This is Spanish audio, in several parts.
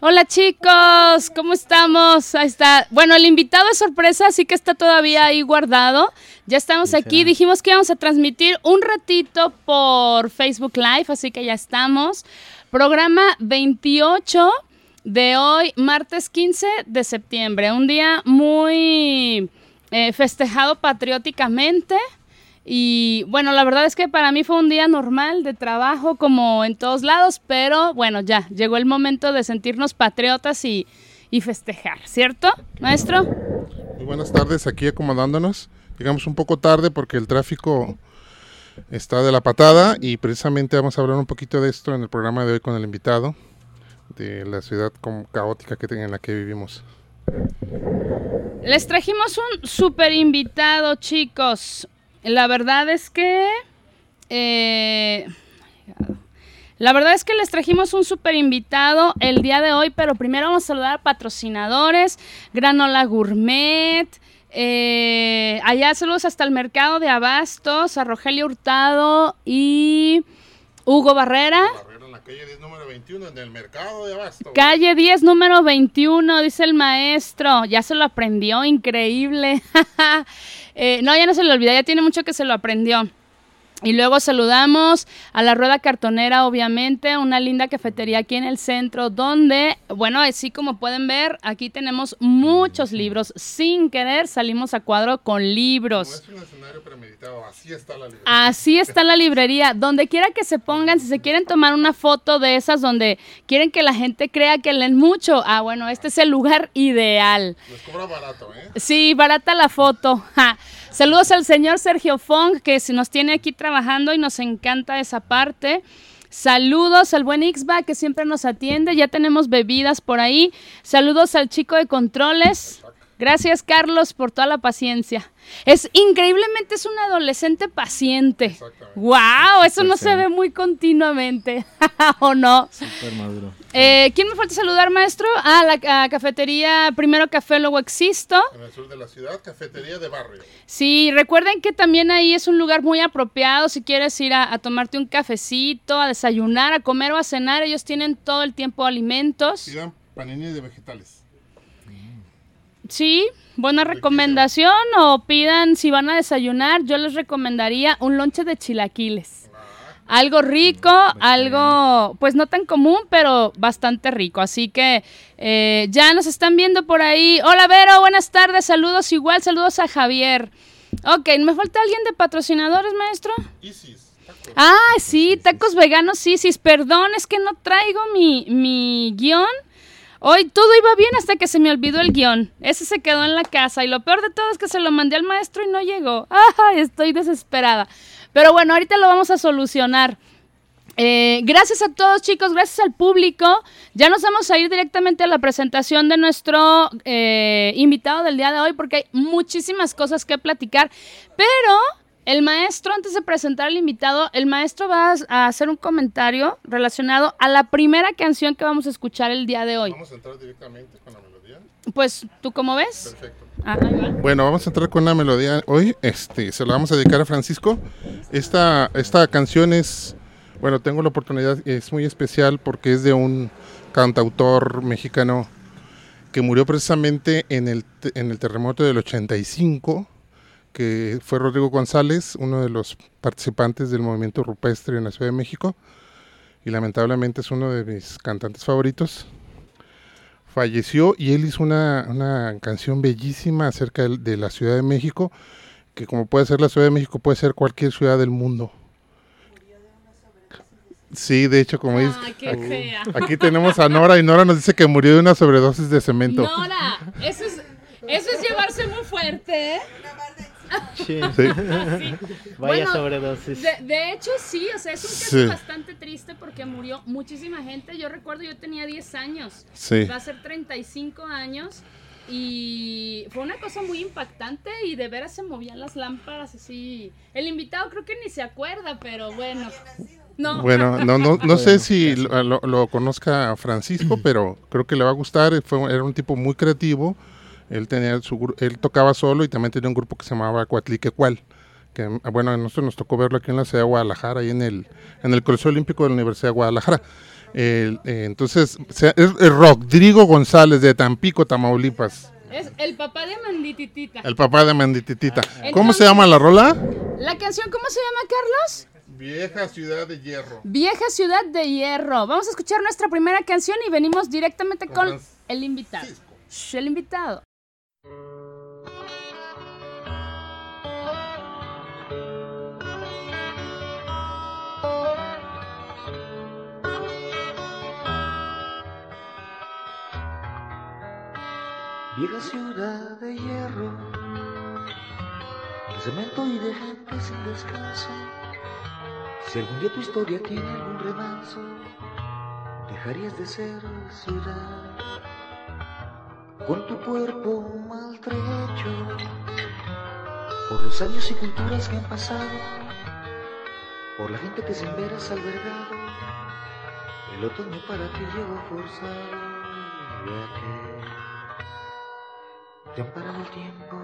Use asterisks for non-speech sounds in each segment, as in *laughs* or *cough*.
Hola chicos, ¿cómo estamos? Ahí está. Bueno, el invitado es sorpresa, así que está todavía ahí guardado. Ya estamos aquí. Dijimos que íbamos a transmitir un ratito por Facebook Live, así que ya estamos. Programa 28 de hoy, martes 15 de septiembre. Un día muy eh, festejado patrióticamente. Y bueno, la verdad es que para mí fue un día normal de trabajo como en todos lados, pero bueno, ya llegó el momento de sentirnos patriotas y, festejar, ¿cierto, maestro? Muy buenas tardes, aquí acomodándonos. Llegamos un poco tarde porque el tráfico está de la patada y precisamente vamos a hablar un poquito de esto en el programa de hoy con el invitado de la ciudad caótica que en la que vivimos. Les trajimos un super invitado, chicos. La verdad es que... Eh, la verdad es que les trajimos un super invitado el día de hoy, pero primero vamos a saludar a patrocinadores, Granola Gourmet, eh, allá saludos hasta el mercado de Abastos, a Rogelio Hurtado y Hugo Barrera. calle 10, número 21, en el mercado de Abastos. Calle 10, número 21, dice el maestro. Ya se lo aprendió, increíble. *laughs* Eh, no, ya no se lo olvida, ya tiene mucho que se lo aprendió. Y luego saludamos a la Rueda Cartonera, obviamente, una linda cafetería aquí en el centro, donde, bueno, así como pueden ver, aquí tenemos muchos libros. Sin querer salimos a cuadro con libros. es un escenario premeditado, así está la librería. Así está la librería. Donde quiera que se pongan, si se quieren tomar una foto de esas donde quieren que la gente crea que leen mucho, ah, bueno, este es el lugar ideal. Les cobra barato, ¿eh? Sí, barata la foto. Saludos al señor Sergio Fong, que nos tiene aquí trabajando y nos encanta esa parte. Saludos al buen Ixba que siempre nos atiende. Ya tenemos bebidas por ahí. Saludos al chico de controles. Gracias, Carlos, por toda la paciencia. Es increíblemente es un adolescente paciente. Wow, eso no se ve muy continuamente, *laughs* ¿o no? Súper maduro. Eh, ¿Quién me falta saludar, maestro? Ah, la cafetería Primero Café, luego Existo. En el sur de la ciudad, cafetería de barrio. Sí, recuerden que también ahí es un lugar muy apropiado si quieres ir a, a tomarte un cafecito, a desayunar, a comer o a cenar. Ellos tienen todo el tiempo alimentos. Pidan panini de vegetales. Sí, buena recomendación o pidan si van a desayunar, yo les recomendaría un lonche de chilaquiles. Algo rico, algo pues no tan común, pero bastante rico. Así que eh, ya nos están viendo por ahí. Hola Vero, buenas tardes, saludos igual, saludos a Javier. Ok, ¿me falta alguien de patrocinadores, maestro? Isis. Ah, sí, tacos veganos Isis. Perdón, es que no traigo mi, mi guion. Hoy todo iba bien hasta que se me olvidó el guion. Ese se quedó en la casa y lo peor de todo es que se lo mandé al maestro y no llegó. ¡Ay, estoy desesperada! Pero bueno, ahorita lo vamos a solucionar. Eh, gracias a todos chicos, gracias al público. Ya nos vamos a ir directamente a la presentación de nuestro eh, invitado del día de hoy porque hay muchísimas cosas que platicar. Pero el maestro, antes de presentar al invitado, el maestro va a hacer un comentario relacionado a la primera canción que vamos a escuchar el día de hoy. Vamos a entrar directamente con la melodía. Pues, ¿tú cómo ves? Perfecto. Ah, bueno, vamos a entrar con la melodía hoy. Este, se la vamos a dedicar a Francisco. Esta, esta canción es, bueno, tengo la oportunidad, es muy especial porque es de un cantautor mexicano que murió precisamente en el, en el terremoto del 85 que fue Rodrigo González, uno de los participantes del movimiento rupestre en la Ciudad de México, y lamentablemente es uno de mis cantantes favoritos. Falleció y él hizo una, canción bellísima acerca de, la Ciudad de México, que como puede ser la Ciudad de México, puede ser cualquier ciudad del mundo. Sí, de hecho, como dice, aquí, aquí, tenemos a Nora y Nora nos dice que murió de una sobredosis de cemento. Nora, eso es, eso es llevarse muy fuerte. ¿eh? Sí. Sí. *laughs* Vaya Bueno, sobredosis. De, de hecho, sí, o sea, es un caso Sí. bastante triste porque murió muchísima gente. Yo recuerdo, yo tenía 10 años, Sí. va a ser 35 años. Y fue una cosa muy impactante y de veras se movían las lámparas así. El invitado creo que ni se acuerda, pero bueno. No. Bueno, no, no, no sé si lo, lo- lo conozca Francisco, pero creo que le va a gustar. Fue, era un tipo muy creativo. Él tenía su, él tocaba solo y también tenía un grupo que se llamaba Cuatliquecual. Que bueno, a nosotros nos tocó verlo aquí en la ciudad de Guadalajara, ahí en el, en el Coliseo Olímpico de la Universidad de Guadalajara. Eh, entonces, se- es, es Rodrigo González de Tampico, Tamaulipas, Es el papá de Mandititita. el papá de Mandititita. ¿Cómo Entonces- se llama la rola? La canción, ¿cómo se llama, Carlos? Vieja ciudad de hierro. Vieja Ciudad de Hierro. Vamos a escuchar nuestra primera canción y venimos directamente Con el invitado. El invitado. Vieja ciudad de hierro, de cemento y de gente sin descanso. Si algún día tu historia tiene algún remanso, dejarías de ser ciudad. Con tu cuerpo maltrecho, por los años y culturas que han pasado, por la gente que sin veras albergado, el otoño para ti llegó forzado. Te han parado el tiempo,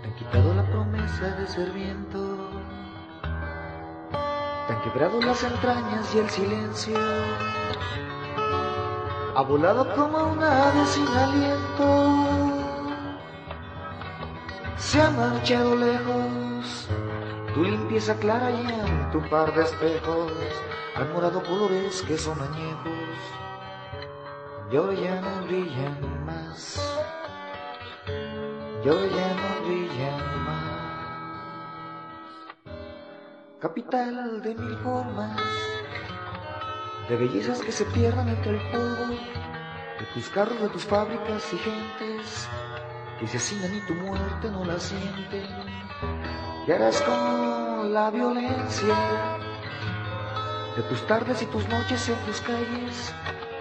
te han quitado la promesa de ser viento, te han quebrado las entrañas y el silencio, ha volado como una ave sin aliento, se ha marchado lejos, tu limpieza clara y en tu par de espejos. Han morado colores que son añejos. Y ya no brillan más. Y ahora ya no brillan más. Capital de mil formas, de bellezas que se pierdan entre el polvo, de tus carros, de tus fábricas y gentes que se hacinan y tu muerte no la sienten. ¿Qué harás con la violencia? De tus tardes y tus noches en tus calles,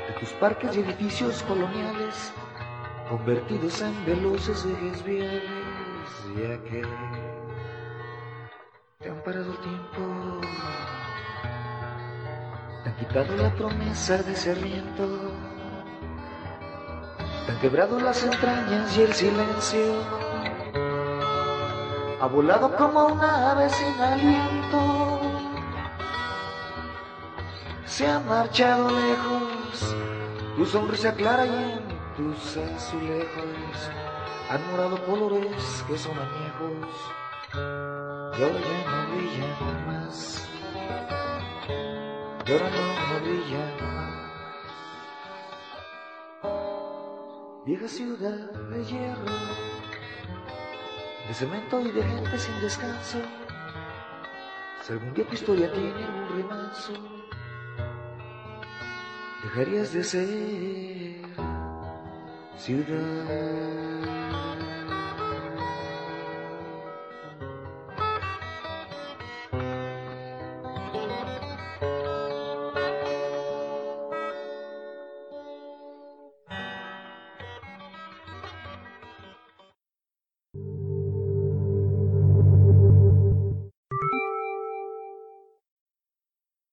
de tus parques y edificios coloniales, convertidos en veloces ejes viales, ya que te han parado el tiempo, te han quitado la promesa de ser viento, te han quebrado las entrañas y el silencio, ha volado como una ave sin aliento. Se ha marchado lejos, tu sonrisa clara y en tus azulejos han morado colores que son añejos. Y ya no brillan más, y ahora no, no brillan más. Vieja ciudad de hierro, de cemento y de gente sin descanso, si algún día tu historia tiene algún remanso, dejarías de ser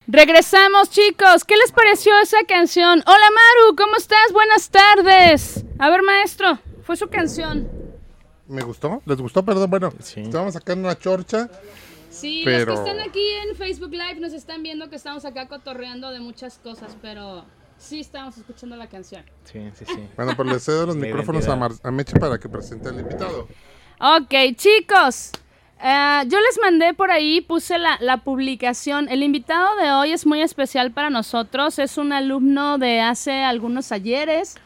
Regresamos, chicos. ¿Qué les pareció esa canción? Hola, Maru, ¿cómo estás? Buenas tardes. A ver, maestro, fue su canción. ¿Me gustó? ¿Les gustó? Perdón, bueno, Sí. estábamos sacando una chorcha. Sí, Pero- los que están aquí en Facebook Live nos están viendo que estamos acá cotorreando de muchas cosas, pero sí estamos escuchando la canción. Sí, sí, sí. Bueno, pues le cedo los *laughs* micrófonos a, a Meche para que presente al invitado. Ok, chicos. eh, yo les mandé por ahí, puse la, la publicación. El invitado de hoy es muy especial para nosotros. Es un alumno de hace algunos ayeres.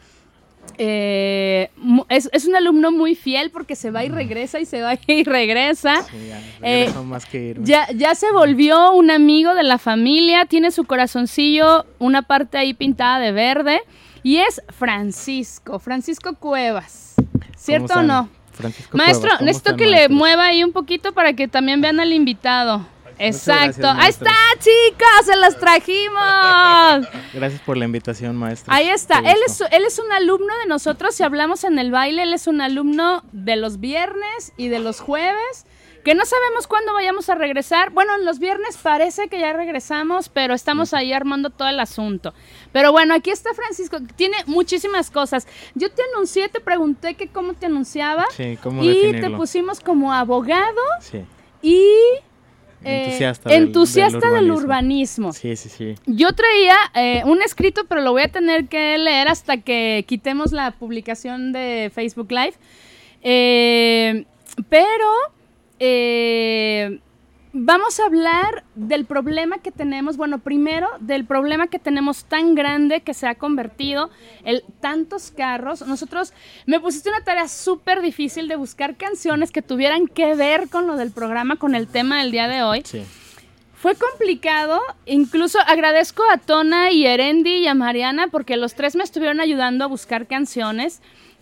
Eh, es, es un alumno muy fiel porque se va y regresa y se va *laughs* y regresa. Sí, ya, Eh, más que. Ya, ya se volvió un amigo de la familia, tiene su corazoncillo, una parte ahí pintada de verde, y es Francisco, Francisco Cuevas. ¿Cierto o no? Francisco Maestro, Cuevas, ¿cómo necesito que le mueva ahí un poquito para que también vean al invitado. Exacto. gracias, Ahí está, chicos, se los trajimos. *laughs* Gracias por la invitación, maestro. Ahí está. Él es, él es un alumno de nosotros. Si hablamos en el baile, él es un alumno de los viernes y de los jueves. Que no sabemos cuándo vayamos a regresar. Bueno, en los viernes parece que ya regresamos, pero estamos ahí armando todo el asunto. Pero bueno, aquí está Francisco, que tiene muchísimas cosas. Yo te anuncié, te pregunté que cómo te anunciaba. Sí, ¿cómo y te pusimos como abogado Sí, y eh, Entusiasta del- entusiasta del del urbanismo. sí, sí, sí. Yo traía eh, un escrito, pero lo voy a tener que leer hasta que quitemos la publicación de Facebook Live. Eh, pero eh, vamos a hablar del problema que tenemos. Bueno, primero del problema que tenemos tan grande que se ha convertido el tantos carros. Nosotros me pusiste una tarea súper difícil de buscar canciones que tuvieran que ver con lo del programa, con el tema del día de hoy. Sí. Fue complicado, incluso agradezco a Tona y Erendi y a Mariana porque los tres me estuvieron ayudando a buscar canciones.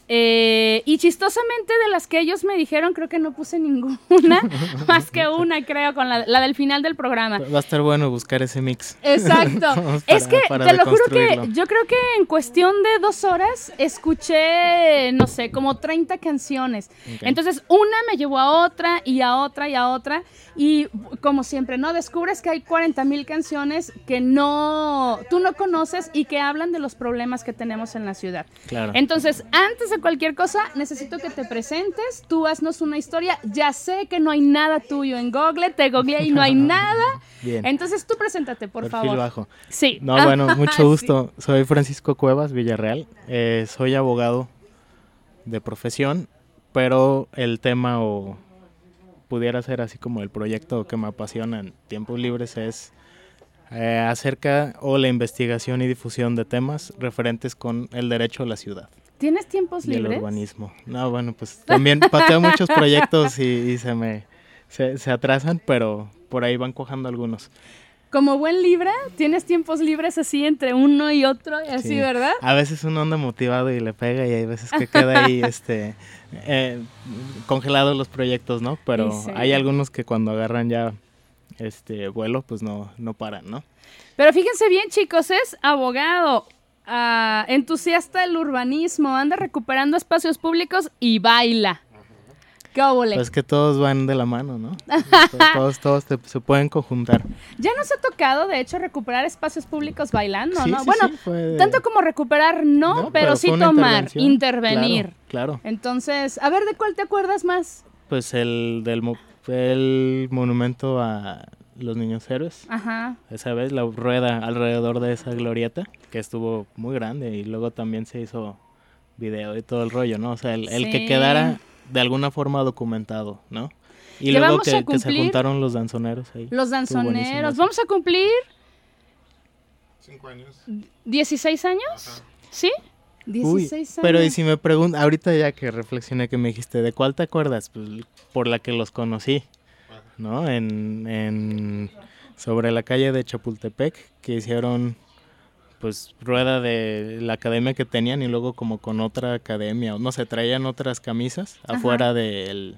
Eh, y chistosamente de las que ellos me dijeron, creo que no puse ninguna, *laughs* más que una, creo, con la, la del final del programa. Va a estar bueno buscar ese mix. Exacto. *laughs* Es que te lo juro que yo creo que en cuestión de dos horas escuché, no sé, como 30 canciones. Entonces una me llevó a otra y a otra y a otra. Y como siempre, ¿no? Descubres que hay 40 mil canciones que no, tú no conoces y que hablan de los problemas que tenemos en la ciudad. Claro. Entonces, antes de cualquier cosa, necesito que te presentes, tú haznos una historia. Ya sé que no hay nada tuyo en Google, te googleé y no hay *laughs* nada. Bien. Entonces tú preséntate, por Perfil favor. bajo. Sí. No, bueno, *laughs* mucho sí. gusto. Soy Francisco Cuevas Villarreal. Eh, soy abogado de profesión, pero el tema o pudiera ser así como el proyecto que me apasiona en tiempos libres es eh, acerca o la investigación y difusión de temas referentes con el derecho a la ciudad ¿Tienes tiempos y el libres? urbanismo. No, bueno, pues también pateo muchos proyectos y, y se me se, se atrasan, pero por ahí van cojando algunos. Como buen Libra, tienes tiempos libres así entre uno y otro y así, Sí. ¿verdad? A veces uno anda motivado y le pega y hay veces que queda ahí *laughs* este eh, congelados los proyectos, ¿no? Pero sí. hay algunos que cuando agarran ya este vuelo, pues no, no paran, ¿no? Pero fíjense bien, chicos, es abogado, ah, entusiasta del urbanismo, anda recuperando espacios públicos y baila. ¿Qué óvole? Pues que todos van de la mano, ¿no? *laughs* todos, todos te- se pueden conjuntar. ya nos ha tocado, de hecho, recuperar espacios públicos bailando, Sí, ¿no? sí, bueno, sí, fue de- tanto como recuperar, no, No, pero, sí tomar, intervenir. Claro, claro. Entonces, a ver, ¿de cuál te acuerdas más? Pues el del mo- el monumento a los niños héroes. Ajá. Esa vez la rueda alrededor de esa glorieta, que estuvo muy grande y luego también se hizo video y todo el rollo, ¿no? O sea, el, el que quedara de alguna forma documentado, ¿no? Y luego que, que se juntaron los danzoneros ahí. Los danzoneros. Vamos a cumplir Cinco años. 16 años, ¿sí? Uy, 16 años. pero y si me preguntan, ahorita ya que reflexioné que me dijiste, ¿de cuál te acuerdas? Pues por la que los conocí, ¿no? En, en sobre la calle de Chapultepec, que hicieron pues rueda de la academia que tenían y luego como con otra academia, o no sé, traían otras camisas Ajá. afuera del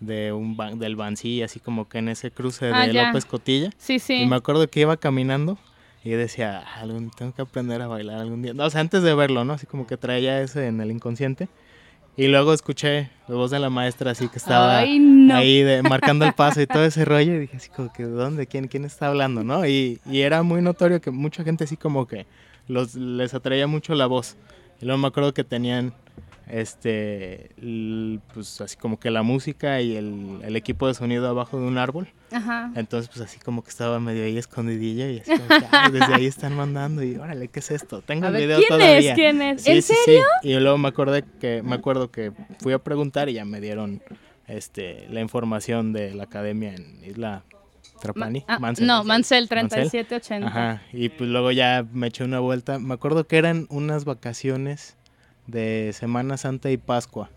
de un ban- del Bancí, así como que en ese cruce de Ah, ya. López Cotilla. Sí, sí. Y me acuerdo que iba caminando y decía, "Ah, algún, tengo que aprender a bailar algún día. No, o sea, antes de verlo, ¿no? Así como que traía ese en el inconsciente. Y luego escuché la voz de la maestra así que estaba Ay, no. ahí de, marcando el paso y todo ese rollo. Y dije así como que, ¿dónde? ¿Quién, quién está hablando? ¿No? Y, y era muy notorio que mucha gente así como que los, les atraía mucho la voz. Y luego me acuerdo que tenían este pues así como que la música y el, el equipo de sonido abajo de un árbol Ajá. entonces, pues así como que estaba medio ahí escondidilla y así como que, "Ah, desde ahí están mandando y órale, ¿qué es esto? Tengo A el ver, video ¿quién todavía. es? ¿Quién es? Sí, ¿En sí, serio? sí. Y luego me acordé que me acuerdo que fui a preguntar y ya me dieron este la información de la academia en Isla Trapani, Ah, Mansell. no, Mansell Mansell. 3780. Ajá, y pues luego ya me eché una vuelta. Me acuerdo que eran unas vacaciones de Semana Santa y Pascua.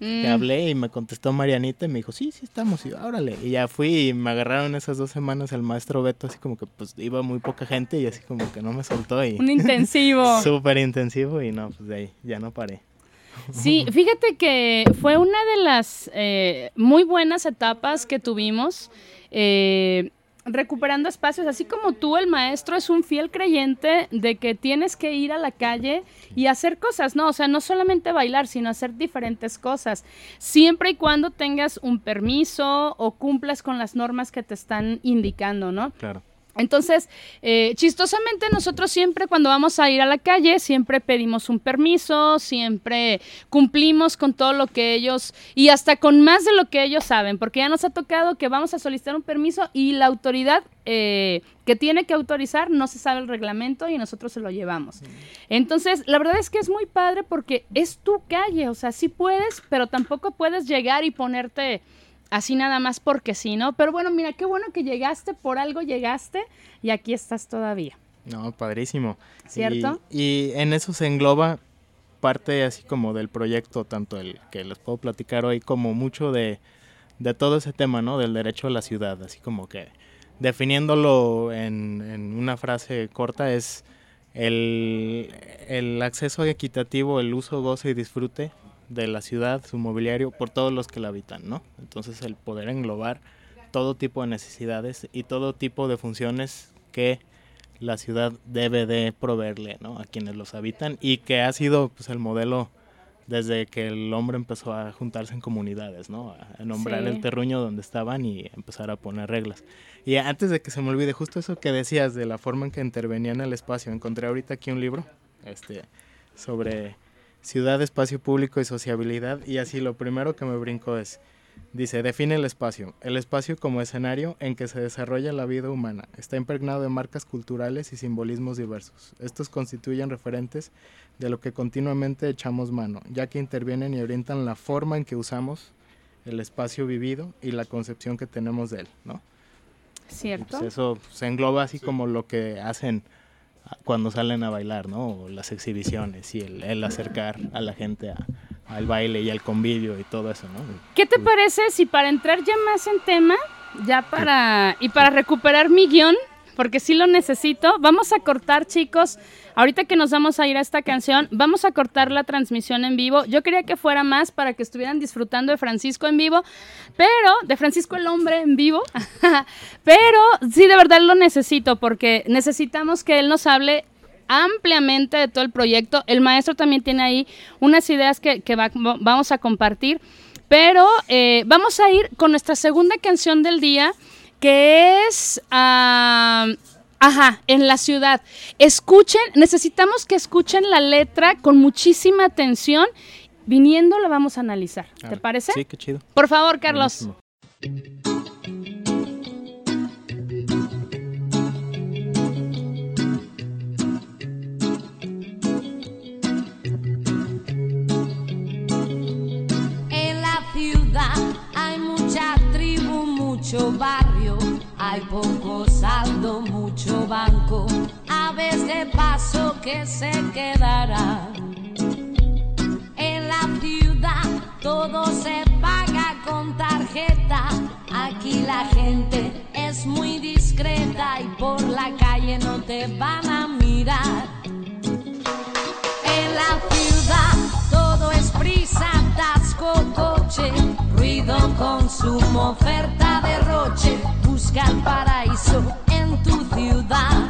Mm, hablé y me contestó Marianita y me dijo, sí, sí estamos, y yo, órale. Y ya fui y me agarraron esas dos semanas el maestro Beto, así como que pues iba muy poca gente y así como que no me soltó y Un intensivo. *laughs* súper intensivo y no, pues de ahí ya no paré. Sí, *laughs* fíjate que fue una de las eh, muy buenas etapas que tuvimos. Eh, recuperando espacios, así como tú, el maestro es un fiel creyente de que tienes que ir a la calle y hacer cosas, ¿no? O sea, no solamente bailar, sino hacer diferentes cosas, siempre y cuando tengas un permiso o cumplas con las normas que te están indicando, ¿no? Claro. Entonces, eh, chistosamente nosotros siempre cuando vamos a ir a la calle, siempre pedimos un permiso, siempre cumplimos con todo lo que ellos, y hasta con más de lo que ellos saben, porque ya nos ha tocado que vamos a solicitar un permiso y la autoridad eh, que tiene que autorizar no se sabe el reglamento y nosotros se lo llevamos. Entonces, la verdad es que es muy padre porque es tu calle, o sea, sí puedes, pero tampoco puedes llegar y ponerte así nada más porque sí, ¿no? Pero bueno, mira, qué bueno que llegaste, por algo llegaste y aquí estás todavía. No, padrísimo. ¿Cierto? Y, en eso se engloba parte así como del proyecto, tanto el que les puedo platicar hoy, como mucho de, de todo ese tema, ¿no? Del derecho a la ciudad, así como que definiéndolo en, en una frase corta es el, el acceso equitativo, el uso, goce y disfrute de la ciudad, su mobiliario, por todos los que la habitan, ¿no? Entonces el poder englobar todo tipo de necesidades y todo tipo de funciones que la ciudad debe de proveerle, ¿no? A quienes los habitan y que ha sido pues el modelo desde que el hombre empezó a juntarse en comunidades, ¿no? A nombrar el terruño donde estaban y empezar a poner reglas. Y antes de que se me olvide, justo eso que decías de la forma en que intervenían en el espacio, encontré ahorita aquí un libro este, sobre ciudad, espacio público y sociabilidad. Y así lo primero que me brinco es, dice, define el espacio. El espacio como escenario en que se desarrolla la vida humana. Está impregnado de marcas culturales y simbolismos diversos. Estos constituyen referentes de lo que continuamente echamos mano, ya que intervienen y orientan la forma en que usamos el espacio vivido y la concepción que tenemos de él, ¿no? Cierto. Pues eso se engloba así como lo que hacen cuando salen a bailar, ¿no? las exhibiciones y el, acercar a la gente al baile y al convivio y todo eso, ¿no? ¿Qué te parece si para entrar ya más en tema, ya para y para recuperar mi guion, porque sí lo necesito. Vamos a cortar, chicos. Ahorita que nos vamos a ir a esta canción, vamos a cortar la transmisión en vivo. Yo quería que fuera más para que estuvieran disfrutando de Francisco en vivo, pero de Francisco el hombre en vivo. *laughs* pero sí, de verdad lo necesito porque necesitamos que él nos hable ampliamente de todo el proyecto. El maestro también tiene ahí unas ideas que, vamos a compartir. Pero eh, vamos a ir con nuestra segunda canción del día que es, ajá, en la ciudad. Escuchen, necesitamos que escuchen la letra con muchísima atención. Viniendo la vamos a analizar. ¿Te parece? Sí, qué chido. Por favor, Carlos. Mucho barrio hay poco saldo, mucho banco, aves de paso que se quedará. En la ciudad todo se paga con tarjeta. Aquí la gente es muy discreta y por la calle no te van a mirar. En la ciudad consumo, oferta, derroche busca el paraíso en tu ciudad.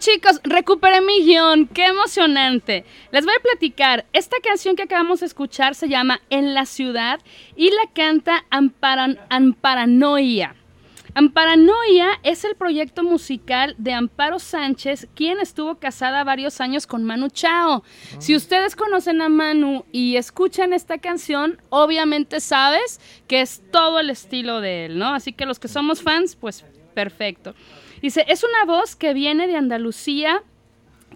Chicos, recuperé mi guion. Qué emocionante. Les voy a platicar. Esta canción que acabamos de escuchar se llama En la ciudad y la canta Amparan Amparanoia. Amparanoia es el proyecto musical de Amparo Sánchez, quien estuvo casada varios años con Manu Chao. Si ustedes conocen a Manu y escuchan esta canción, obviamente sabes que es todo el estilo de él, ¿no? Así que los que somos fans, pues perfecto. Dice, es una voz que viene de Andalucía,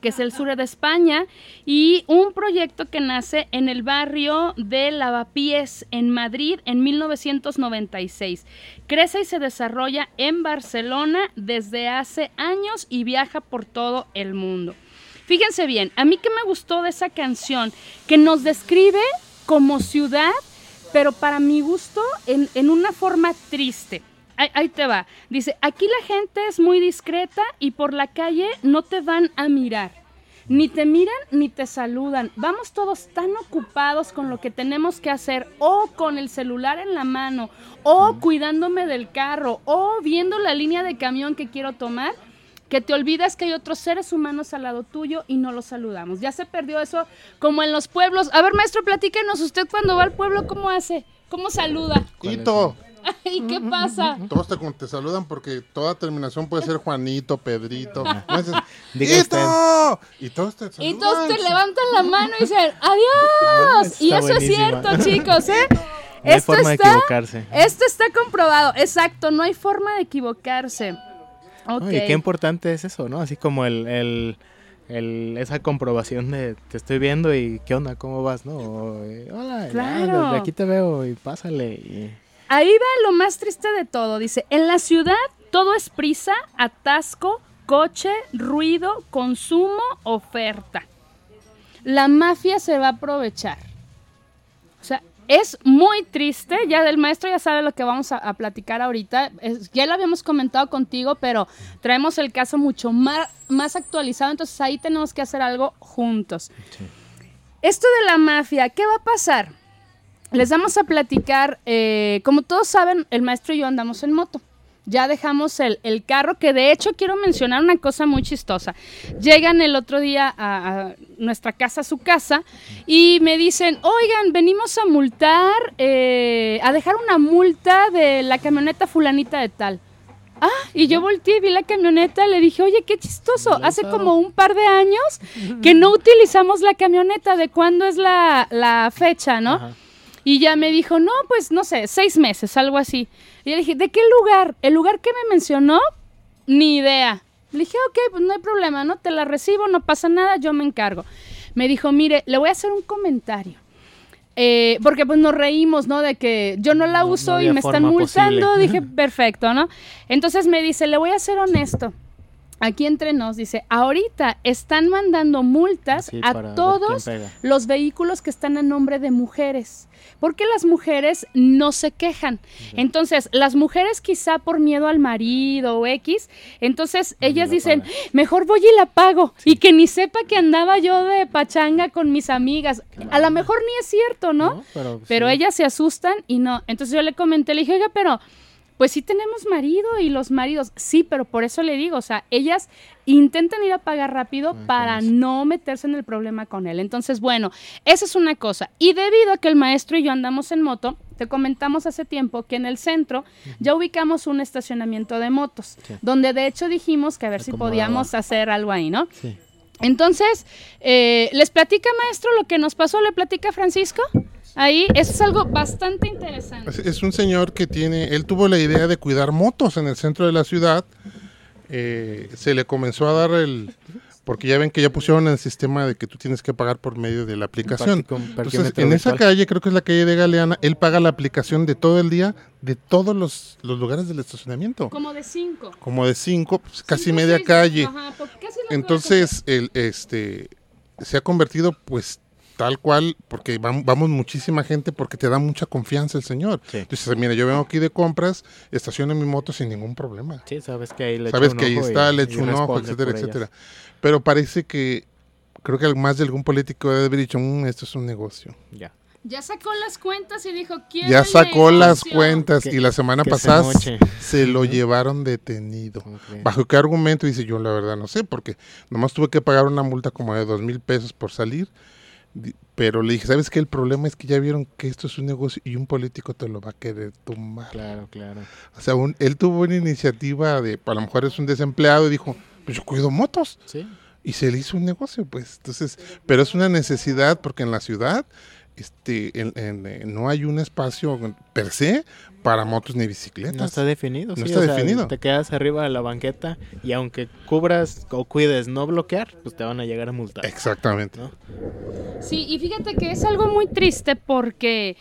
que es el sur de España, y un proyecto que nace en el barrio de Lavapiés, en Madrid, en 1996. Crece y se desarrolla en Barcelona desde hace años y viaja por todo el mundo. Fíjense bien, a mí que me gustó de esa canción, que nos describe como ciudad, pero para mi gusto en, en una forma triste. Ahí, ahí, te va. Dice, aquí la gente es muy discreta y por la calle no te van a mirar. Ni te miran ni te saludan. Vamos todos tan ocupados con lo que tenemos que hacer o con el celular en la mano o cuidándome del carro o viendo la línea de camión que quiero tomar que te olvidas que hay otros seres humanos al lado tuyo y no los saludamos. Ya se perdió eso como en los pueblos. A ver, maestro, platíquenos usted cuando va al pueblo, ¿cómo hace? ¿Cómo saluda? *laughs* ¿Y qué pasa? *laughs* Todos te, te, saludan porque toda terminación puede ser Juanito, Pedrito. *laughs* No dices, ¡Hito! Y todos te saludan. Y todos te levantan la mano y dicen, ¡adiós! Está y eso buenísima. es cierto, chicos, ¿eh? No hay forma de equivocarse. Esto está comprobado, exacto, no hay forma de equivocarse. No, Ok. y qué importante es eso, ¿no? Así como el, el- el- esa comprobación de te estoy viendo y qué onda, cómo vas, ¿no? O, hola, ya, Claro. desde aquí te veo y pásale. y- Ahí va lo más triste de todo. Dice, en la ciudad todo es prisa, atasco, coche, ruido, consumo, oferta. La mafia se va a aprovechar. O sea, es muy triste. Ya el maestro ya sabe lo que vamos a, a platicar ahorita. Es- ya lo habíamos comentado contigo, pero traemos el caso mucho más, más actualizado. Entonces ahí tenemos que hacer algo juntos. Esto de la mafia, ¿qué va a pasar? Les vamos a platicar, eh, como todos saben, el maestro y yo andamos en moto. Ya dejamos el, el carro, que de hecho quiero mencionar una cosa muy chistosa. Llegan el otro día a, a nuestra casa, a su casa, y me dicen, oigan, venimos a multar, eh, a dejar una multa de la camioneta fulanita de tal. Ah, y yo volteé, vi la camioneta, le dije, oye, qué chistoso, hace como un par de años que no utilizamos la camioneta, ¿de cuándo es la, la fecha, no? Ajá. Y ya me dijo, no, pues no sé, seis meses, algo así. Y le dije, ¿de qué lugar? El lugar que me mencionó, ni idea. Le dije, ok, pues no hay problema, ¿no? Te la recibo, no pasa nada, yo me encargo. Me dijo, mire, le voy a hacer un comentario. Eh, porque pues nos reímos, ¿no? De que yo no la No- no uso y me están multando. posible. Dije, *laughs* perfecto, ¿no? Entonces me dice, le voy a ser honesto. Aquí entre nos, dice, ahorita están mandando multas Sí, a todos los vehículos que están a nombre de mujeres. Porque las mujeres no se quejan. Entonces, las mujeres quizá por miedo al marido o X, entonces ellas la dicen, mejor voy y la pago. Y que ni sepa que andaba yo de pachanga con mis amigas. A lo mejor ni es cierto, ¿no? No, pero Pero ellas se asustan y no. Entonces yo le comenté, le dije, oiga, pero pues sí tenemos marido y los maridos, sí, pero por eso le digo, o sea, ellas intentan ir a pagar rápido con para no meterse en el problema con él. Entonces, bueno, esa es una cosa. Y debido a que el maestro y yo andamos en moto, te comentamos hace tiempo que en el centro ya ubicamos un estacionamiento de motos, Sí. donde de hecho dijimos que a ver si podíamos hacer algo ahí, ¿no? Sí. Entonces, eh, ¿les platica, maestro, lo que nos pasó? ¿Le platica Francisco? Ahí, eso es algo bastante interesante. Es, es un señor que tiene, él tuvo la idea de cuidar motos en el centro de la ciudad. Eh, se le comenzó a dar el, porque ya ven que ya pusieron el sistema de que tú tienes que pagar por medio de la aplicación. Entonces, en esa virtual. calle, creo que es la calle de Galeana, él paga la aplicación de todo el día de todos los, los lugares del estacionamiento. Como de cinco. Como de cinco, pues, casi Cinco, media seis, calle. ajá, por- casi no Entonces, el, este, se ha convertido, pues, tal cual, porque vam- vamos muchísima gente, porque te da mucha confianza el señor. Sí. Entonces, mira, yo vengo aquí de compras, estaciono mi moto sin ningún problema. Sí, sabes que ahí le Sabes echo un que ahí está, y- le echo un ojo, etcétera, etcétera. Pero parece que, creo que más de algún político debe haber dicho, "Mm, esto es un negocio. Ya. Ya sacó las cuentas y dijo, ¿quién Ya el sacó las negocio?" cuentas Que- y la semana se pasada moche. se lo llevaron detenido. Ok. ¿Bajo qué argumento? Dice yo, la verdad no sé, porque nomás tuve que pagar una multa como de dos mil pesos por salir. Pero le dije, ¿sabes qué? El problema es que ya vieron que esto es un negocio y un político te lo va a querer tumbar. Claro, claro. O sea, un- él tuvo una iniciativa de, a lo mejor es un desempleado y dijo, pues yo cuido motos. Sí. Y se le hizo un negocio, pues. Entonces, pero es una necesidad porque en la ciudad este, en- en, eh, no hay un espacio per se para motos ni bicicletas. No está definido. No sí, está o sea, definido. Te quedas arriba de la banqueta y aunque cubras o cuides no bloquear, pues te van a llegar a multar. Exactamente. ¿no? Sí, y fíjate que es algo muy triste porque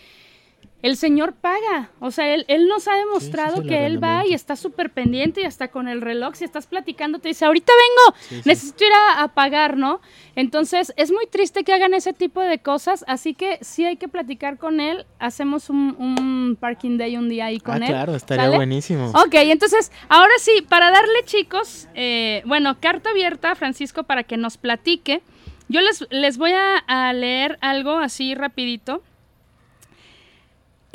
el señor paga. O sea, él, él nos ha demostrado sí, que él va y está súper pendiente y hasta con el reloj, si estás platicando, te dice, ahorita vengo, sí. necesito ir a, a pagar, ¿no? Entonces, es muy triste que hagan ese tipo de cosas, así que sí hay que platicar con él. Hacemos un, un parking day un día ahí con Ah, él. claro, estaría ¿sale? buenísimo. Ok, entonces, ahora sí, para darle chicos, eh, bueno, carta abierta a Francisco para que nos platique. Yo les, les voy a, a leer algo así rapidito.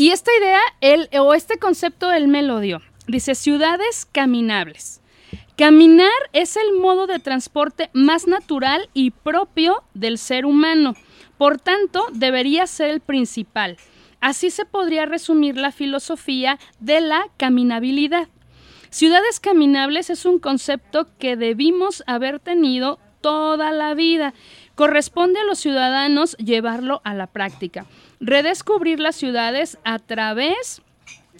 Y esta idea, él, o este concepto, él me lo dio. Dice, ciudades caminables. Caminar es el modo de transporte más natural y propio del ser humano. Por tanto, debería ser el principal. Así se podría resumir la filosofía de la caminabilidad. Ciudades caminables es un concepto que debimos haber tenido toda la vida. Corresponde a los ciudadanos llevarlo a la práctica. Redescubrir las ciudades a través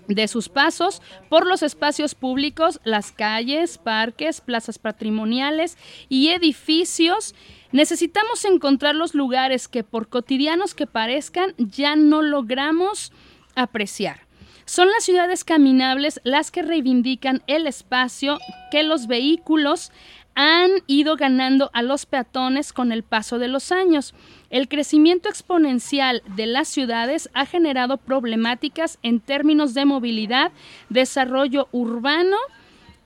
de sus pasos por los espacios públicos, las calles, parques, plazas patrimoniales y edificios. Necesitamos encontrar los lugares que por cotidianos que parezcan ya no logramos apreciar. Son las ciudades caminables las que reivindican el espacio que los vehículos han ido ganando a los peatones con el paso de los años. El crecimiento exponencial de las ciudades ha generado problemáticas en términos de movilidad, desarrollo urbano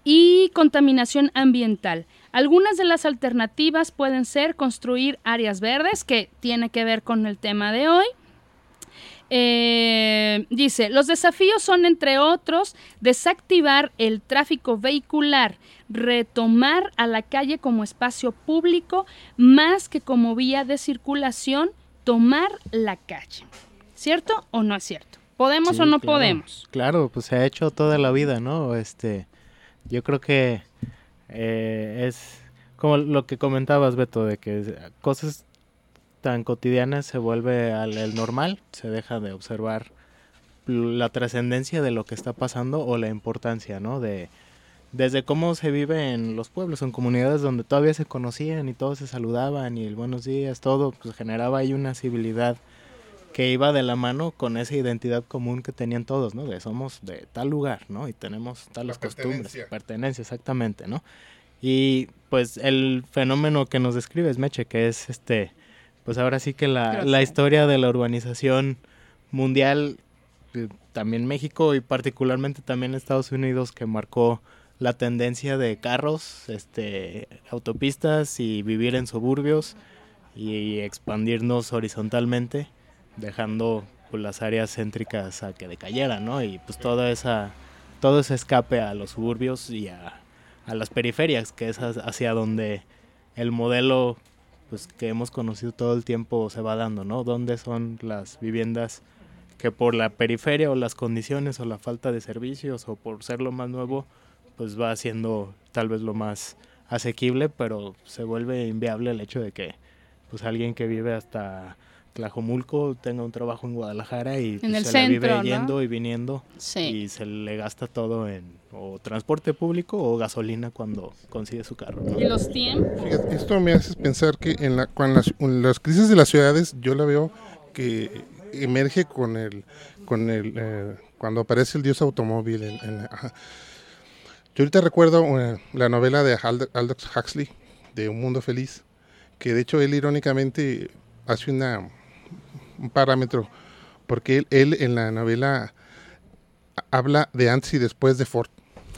y contaminación ambiental. Algunas de las alternativas pueden ser construir áreas verdes, que tiene que ver con el tema de hoy, eh, dice, los desafíos son, entre otros, desactivar el tráfico vehicular, retomar a la calle como espacio público más que como vía de circulación, tomar la calle. ¿Cierto o no es cierto? ¿Podemos Sí, o no claro. podemos? Claro, pues se ha hecho toda la vida, ¿no? Este, yo creo que eh, es como lo que comentabas, Beto, de que cosas tan cotidianas se vuelve al el normal, se deja de observar la trascendencia de lo que está pasando o la importancia, ¿no? De desde cómo se vive en los pueblos, en comunidades donde todavía se conocían y todos se saludaban y el buenos días, todo, pues generaba ahí una civilidad que iba de la mano con esa identidad común que tenían todos, ¿no? De somos de tal lugar, ¿no? Y tenemos tales costumbres, pertenencia. pertenencia, exactamente, ¿no? Y pues el fenómeno que nos describes, Meche, que es este, pues ahora sí que la, la historia de la urbanización mundial, eh, también México y particularmente también Estados Unidos, que marcó la tendencia de carros, este, autopistas y vivir en suburbios y expandirnos horizontalmente, dejando pues, las áreas céntricas a que decayeran, ¿no? Y pues toda esa, todo ese escape a los suburbios y a, a las periferias, que es ha- hacia donde el modelo pues que hemos conocido todo el tiempo se va dando, ¿no? ¿Dónde son las viviendas que por la periferia o las condiciones o la falta de servicios o por ser lo más nuevo, pues va siendo tal vez lo más asequible, pero se vuelve inviable el hecho de que pues alguien que vive hasta Tlajomulco tenga un trabajo en Guadalajara y pues, el se la vive yendo y viniendo Sí. y se le gasta todo en o transporte público o gasolina cuando consigue su carro. ¿no? Y los tiempos. Fíjate, esto me hace pensar que en, la, con las, en las crisis de las ciudades yo la veo que emerge con el, con el eh, cuando aparece el dios automóvil. en- en-. Yo ahorita recuerdo eh, la novela de Ald- Aldous Huxley, de Un Mundo Feliz, que de hecho él irónicamente hace una, un parámetro, porque él, él en la novela habla de antes y después de Ford.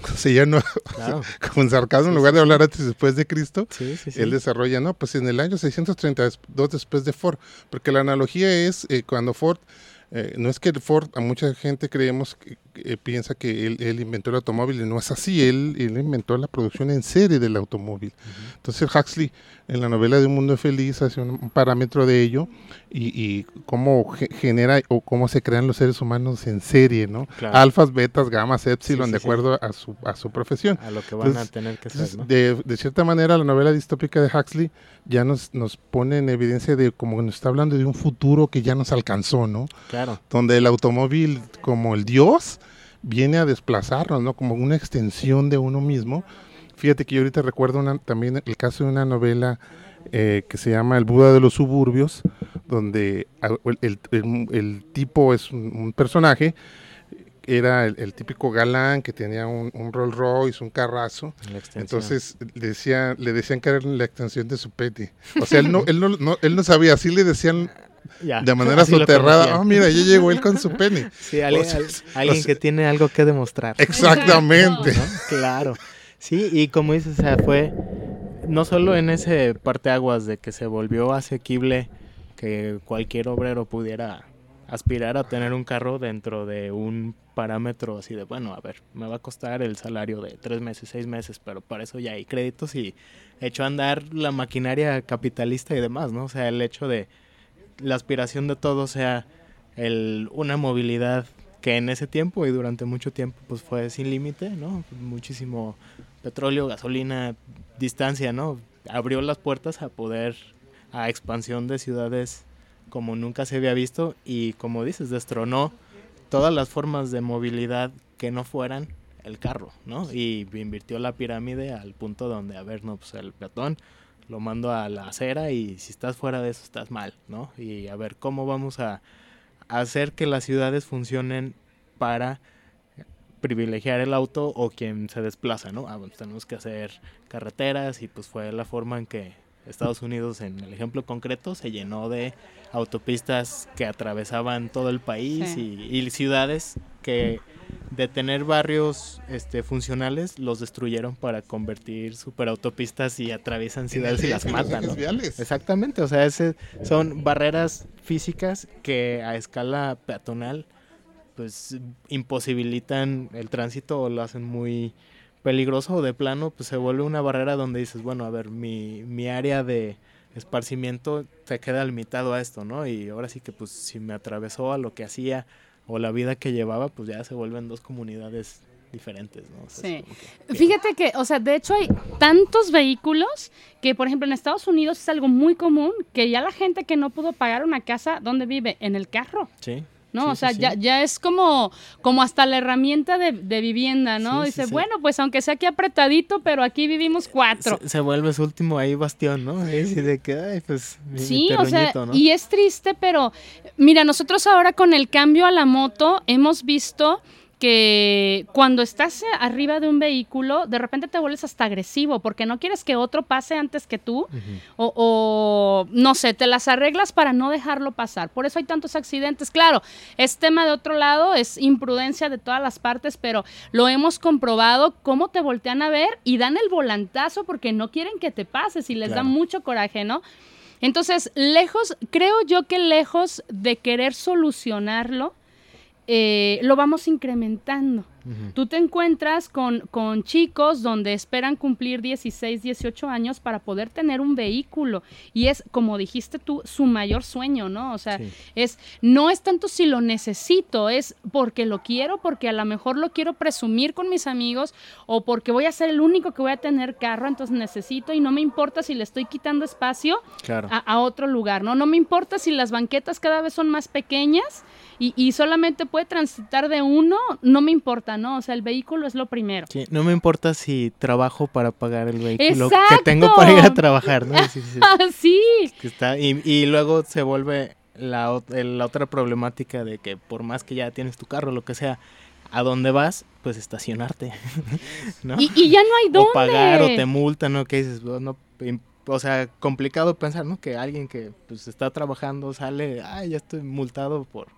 *laughs* se ya no, Claro. *laughs* con sarcasmo, en lugar de hablar antes y después de Cristo, sí. él desarrolla, no, pues en el año 632 después de Ford, porque la analogía es eh, cuando Ford, eh, no es que Ford, a mucha gente creemos, que, que piensa que él, él inventó el automóvil, y no es así, él, él inventó la producción en serie del automóvil. Entonces Huxley, en la novela de Un Mundo Feliz, hace un, parámetro de ello y, y cómo ge- genera o cómo se crean los seres humanos en serie, ¿no? Claro. Alfas, betas, gamas, epsilon, sí, de sí. acuerdo a su, a su profesión. A lo que van Entonces- a tener que ser, ¿no? de, de cierta manera, la novela distópica de Huxley ya nos, nos pone en evidencia de como nos está hablando de un futuro que ya nos alcanzó, ¿no? Claro. Donde el automóvil, como el dios, viene a desplazarnos, ¿no? Como una extensión de uno mismo. Fíjate que yo ahorita recuerdo una- también el caso de una novela eh, que se llama El Buda de los Suburbios, donde a- el, el- el- el tipo es un, un personaje, era el, típico galán que tenía un, un Rolls Royce, un carrazo, entonces le, decía, le decían que era la extensión de su peti. O sea, él no, él no, no- él no sabía, así le decían Ya, de manera así soterrada, oh mira, ya llegó él con su penny. Sí, alguien, O sea, al- alguien o sea, que tiene algo que demostrar. Exactamente. *laughs* ¿no? Claro. Sí, y como dices, o sea, fue no solo en ese parteaguas de que se volvió asequible que cualquier obrero pudiera aspirar a tener un carro dentro de un parámetro así de, bueno, a ver, me va a costar el salario de tres meses, seis meses, pero para eso ya hay créditos y hecho a andar la maquinaria capitalista y demás, ¿no? O sea, el hecho de la aspiración de todo sea el, una movilidad que en ese tiempo y durante mucho tiempo pues fue sin límite, ¿no? Muchísimo petróleo, gasolina, distancia, ¿no? Abrió las puertas a poder, a expansión de ciudades como nunca se había visto y como dices, destronó todas las formas de movilidad que no fueran el carro, ¿no? Y invirtió la pirámide al punto donde, a ver, no, pues el peatón lo mando a la acera y si estás fuera de eso estás mal, ¿no? Y a ver cómo vamos a hacer que las ciudades funcionen para privilegiar el auto o quien se desplaza, ¿no? Ah, bueno, tenemos que hacer carreteras y pues fue la forma en que Estados Unidos, en el ejemplo concreto, se llenó de autopistas que atravesaban todo el país Sí. y, y ciudades que de tener barrios este, funcionales los destruyeron para convertir superautopistas y atraviesan ciudades y las matan. Exactamente, o sea, ese son barreras físicas que a escala peatonal pues imposibilitan el tránsito o lo hacen muy peligroso o de plano pues se vuelve una barrera donde dices, bueno, a ver, mi, mi área de esparcimiento se queda limitado a esto, ¿no? Y ahora sí que pues si me atravesó a lo que hacía o la vida que llevaba, pues ya se vuelven dos comunidades diferentes, ¿no? O sea, es Sí. que- Fíjate que, o sea, de hecho hay tantos vehículos que, por ejemplo, en Estados Unidos es algo muy común que ya la gente que no pudo pagar una casa, ¿dónde vive? En el carro. Sí. ¿No? Sí, o sea, sí. Ya, ya es como, como hasta la herramienta de, de vivienda, ¿no? Dice, bueno, pues aunque sea aquí apretadito, pero aquí vivimos cuatro. Se, se vuelve su último ahí bastión, ¿no? Ahí sí de que, ay, pues, Sí, o sea, ¿no? y es triste, pero mira, nosotros ahora con el cambio a la moto hemos visto que cuando estás arriba de un vehículo, de repente te vuelves hasta agresivo porque no quieres que otro pase antes que tú o, o, no sé, te las arreglas para no dejarlo pasar. Por eso hay tantos accidentes. Claro, es tema de otro lado, es imprudencia de todas las partes, pero lo hemos comprobado cómo te voltean a ver y dan el volantazo porque no quieren que te pases y les da mucho coraje, ¿no? Entonces, lejos, creo yo que lejos de querer solucionarlo, eh, lo vamos incrementando. Tú te encuentras con, con chicos donde esperan cumplir 16, 18 años para poder tener un vehículo. Y es, como dijiste tú, su mayor sueño, ¿no? O sea, Sí. es, no es tanto si lo necesito, es porque lo quiero, porque a lo mejor lo quiero presumir con mis amigos o porque voy a ser el único que voy a tener carro, entonces necesito y no me importa si le estoy quitando espacio Claro. a, a otro lugar, ¿no? No me importa si las banquetas cada vez son más pequeñas y, y solamente puede transitar de uno, no me importa, ¿no? O sea, el vehículo es lo primero. Sí, no me importa si trabajo para pagar el vehículo que ¡Exacto! tengo para ir a trabajar, ¿no? Sí, sí, sí. *laughs* Ah, sí, Que está, y, y luego se vuelve la, la otra problemática de que por más que ya tienes tu carro, lo que sea, a dónde vas, pues estacionarte, *laughs* ¿no? y, y ya no hay dónde. o pagar o te multan, ¿no? Que dices, "Oh, no, o sea, complicado pensar, ¿no? Que alguien que pues está trabajando sale, ay, ya estoy multado por...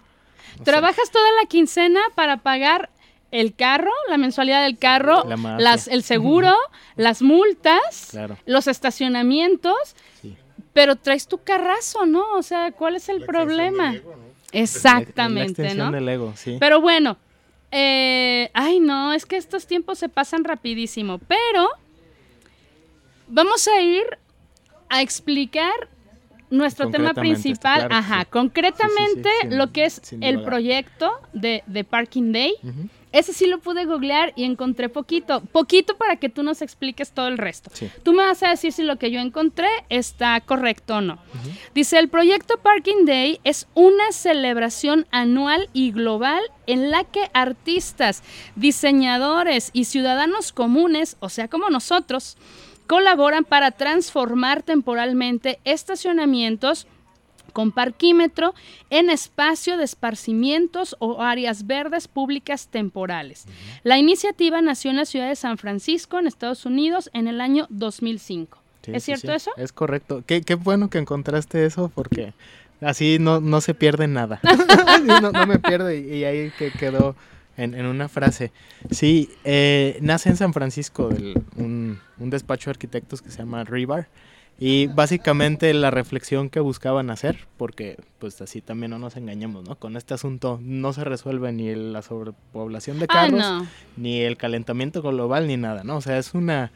no sé". Trabajas toda la quincena para pagar el carro, la mensualidad del carro, La mafia. las, el *laughs* seguro, las multas, Claro. los estacionamientos, Sí. pero traes tu carrazo, ¿no? O sea, ¿cuál es el problema? Exactamente, ¿no? del ego, sí. Pero bueno, eh, ay no, es que estos tiempos se pasan rapidísimo, pero vamos a ir a explicar nuestro tema principal, claro, ajá, sí. concretamente Sí, sí, lo que es el proyecto de, de Parking Day. Ese sí lo pude googlear y encontré poquito, poquito para que tú nos expliques todo el resto. Sí. Tú me vas a decir si lo que yo encontré está correcto o no. Dice, el proyecto Parking Day es una celebración anual y global en la que artistas, diseñadores y ciudadanos comunes, o sea, como nosotros, colaboran para transformar temporalmente estacionamientos con parquímetro en espacio de esparcimientos o áreas verdes públicas temporales. La iniciativa nació en la ciudad de San Francisco, en Estados Unidos, en el año 2005. Sí, ¿Es sí, cierto sí, eso? Es correcto. Qué, qué bueno que encontraste eso porque así no, no se pierde nada. *laughs* No, no me pierdo y, y ahí que quedó en, en una frase. Sí, eh, nace en San Francisco del- un, un despacho de arquitectos que se llama Rebar y básicamente la reflexión que buscaban hacer, porque pues así también no nos engañemos, ¿no? Con este asunto no se resuelve ni la sobrepoblación de Ah, carros, no. ni el calentamiento global, ni nada, ¿no? O sea, es una,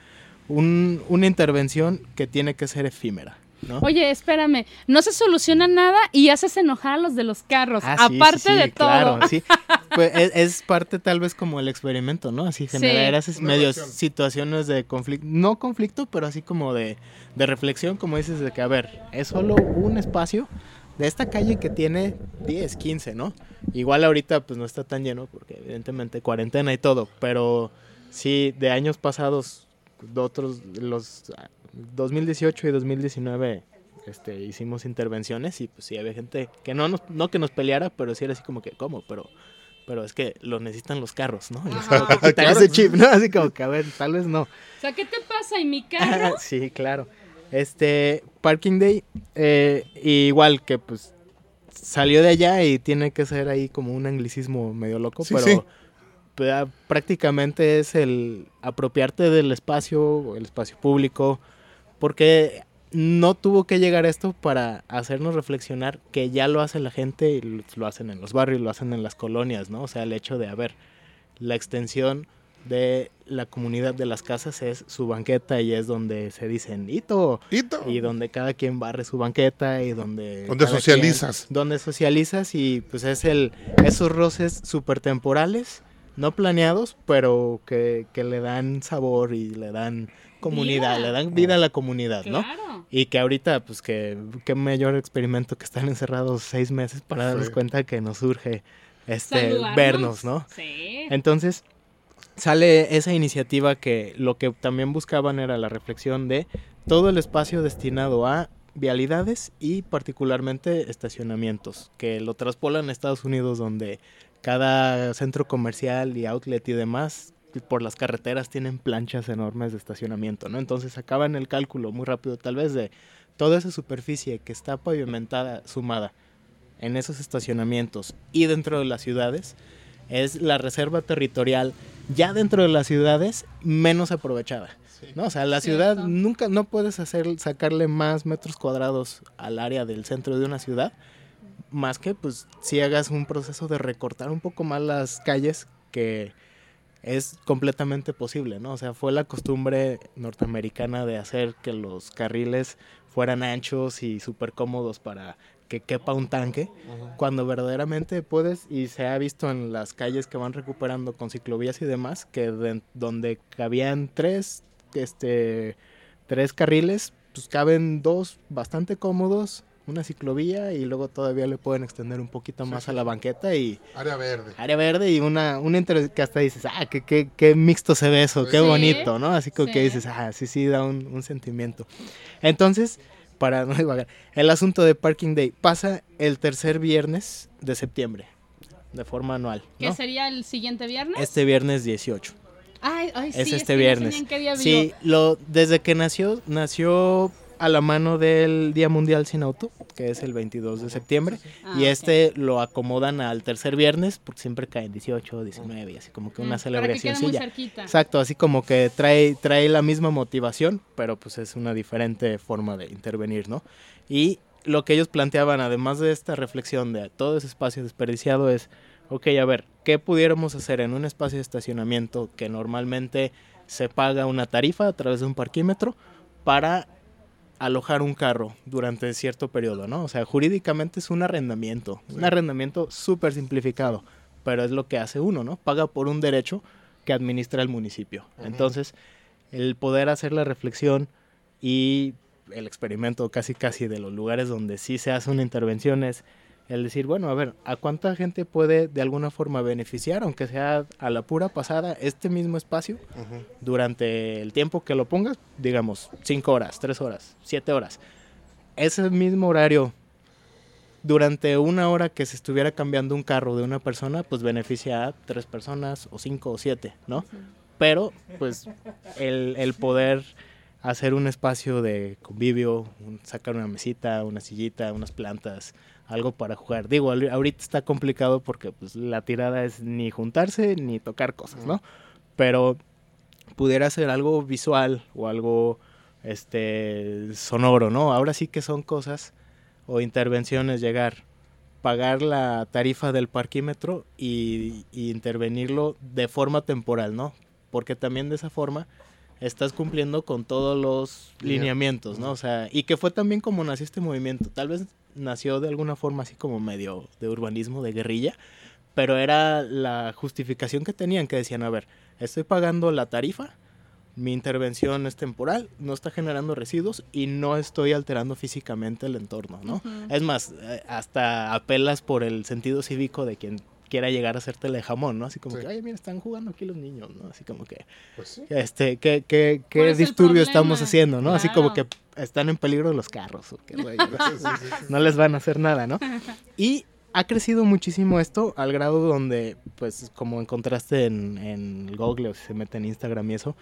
un- una intervención que tiene que ser efímera, ¿no? Oye, espérame, no se soluciona nada y haces enojar a los de los carros, Ah, sí, sí, aparte sí, de todo. Claro, sí. Pues es, es parte tal vez como el experimento, ¿no? Así generar esas medios situaciones de conflicto, no conflicto, pero así como de, de reflexión, como dices, de que, a ver, es solo un espacio de esta calle que tiene 10, 15, ¿no? Igual ahorita pues no está tan lleno porque evidentemente cuarentena y todo, pero sí de años pasados, de otros, los 2018 y 2019 este, hicimos intervenciones y pues sí había gente que no nos, no que nos peleara, pero sí era así como que, ¿cómo? Pero, pero es que lo necesitan los carros, ¿no? Quitar Claro. ese chip, ¿no? Así como que, a ver, tal vez no. O sea, ¿qué te pasa? ¿Y mi *laughs* carro? sí, claro. Este, Parking Day, eh, igual que pues salió de allá y tiene que ser ahí como un anglicismo medio loco, Sí, pero sí. prácticamente es el apropiarte del espacio, el espacio público, porque no tuvo que llegar esto para hacernos reflexionar que ya lo hace la gente y lo- hacen en los barrios, lo hacen en las colonias, ¿no? O sea, el hecho de, a ver, la extensión de la comunidad de las casas es su banqueta y es donde se dicen hito Hito. y donde cada quien barre su banqueta y donde Donde socializas. quien- donde socializas y pues es el esos roces súper temporales no planeados pero que, que le dan sabor y le dan comunidad Vida. le dan vida a la comunidad no Claro. y que ahorita pues que qué mayor experimento que están encerrados seis meses para darnos Sí. cuenta que nos surge este Saludarnos. vernos no Sí. entonces sale esa iniciativa que lo que también buscaban era la reflexión de todo el espacio destinado a vialidades y particularmente estacionamientos, que lo traspolan a Estados Unidos donde cada centro comercial y outlet y demás por las carreteras tienen planchas enormes de estacionamiento, ¿no? Entonces acaban el cálculo muy rápido tal vez de toda esa superficie que está pavimentada sumada en esos estacionamientos y dentro de las ciudades es la reserva territorial ya dentro de las ciudades menos aprovechada. ¿no? O sea, la ciudad nunca no puedes hacer sacarle más metros cuadrados al área del centro de una ciudad más que pues si hagas un proceso de recortar un poco más las calles que es completamente posible, ¿no? O sea, fue la costumbre norteamericana de hacer que los carriles fueran anchos y súper cómodos para que quepa un tanque, cuando verdaderamente puedes, y se ha visto en las calles que van recuperando con ciclovías y demás, que de- donde cabían tres, este, tres carriles, pues caben dos bastante cómodos, una ciclovía y luego todavía le pueden extender un poquito más a la banqueta y Área verde. área verde y una, una inter- que hasta dices, ah, qué, qué, qué mixto se ve eso, qué Sí, bonito, ¿no? Así como sí. que dices, ah, sí, sí, da un, un sentimiento. Entonces, para *laughs* no divagar, el asunto de Parking Day pasa el tercer viernes de septiembre, de forma anual, ¿Qué ¿no? sería el siguiente viernes? Este viernes 18. Ay, ay, sí, es que este no sé viernes. qué día. Sí, lo, desde que nació, nació a la mano del Día Mundial sin Auto, que es el 22 de septiembre, Ah, y este lo acomodan al tercer viernes, porque siempre caen 18, 19, y así como que Mm, una que muy celebración. cerquita. Exacto, así como que trae, trae la misma motivación, pero pues es una diferente forma de intervenir, ¿no? Y lo que ellos planteaban, además de esta reflexión de todo ese espacio desperdiciado, es, ok, a ver, ¿qué pudiéramos hacer en un espacio de estacionamiento que normalmente se paga una tarifa a través de un parquímetro para alojar un carro durante cierto periodo, ¿no? O sea, jurídicamente es un arrendamiento, un arrendamiento súper simplificado, pero es lo que hace uno, ¿no? Paga por un derecho que administra el municipio. Entonces, el poder hacer la reflexión y el experimento casi casi de los lugares donde sí se hace una intervención es el decir, bueno, a ver, ¿a cuánta gente puede de alguna forma beneficiar, aunque sea a la pura pasada, este mismo espacio durante el tiempo que lo pongas, digamos, 5 horas, 3 horas, 7 horas? Ese mismo horario, durante una hora que se estuviera cambiando un carro de una persona, pues beneficia a tres personas, o cinco, o siete, ¿no? Pero, pues, el, el poder hacer un espacio de convivio, sacar una mesita, una sillita, unas plantas, algo para jugar. Digo, ahori- ahorita está complicado porque pues, la tirada es ni juntarse ni tocar cosas, ¿no? Pero pudiera ser algo visual o algo este sonoro, ¿no? Ahora sí que son cosas o intervenciones llegar, pagar la tarifa del parquímetro y, y intervenirlo de forma temporal, ¿no? Porque también de esa forma estás cumpliendo con todos los Linea- lineamientos, ¿no? O sea, y que fue también como nació este movimiento. Tal vez nació de alguna forma así como medio de urbanismo, de guerrilla, pero era la justificación que tenían, que decían, a ver, estoy pagando la tarifa, mi intervención es temporal, no está generando residuos y no estoy alterando físicamente el entorno, ¿no? Es más, eh, hasta apelas por el sentido cívico de quien quiera llegar a hacértele de jamón, ¿no? Así como Sí. que, oye, mira, están jugando aquí los niños, ¿no? Así como que, Pues sí. este, ¿qué, qué, qué ¿Cuál es el disturbio estamos haciendo, no? Así como que están en peligro los carros, o qué *laughs* *laughs* no les van a hacer nada, ¿no? Y ha crecido muchísimo esto al grado donde, pues, como encontraste en, en Google o si se mete en Instagram y eso,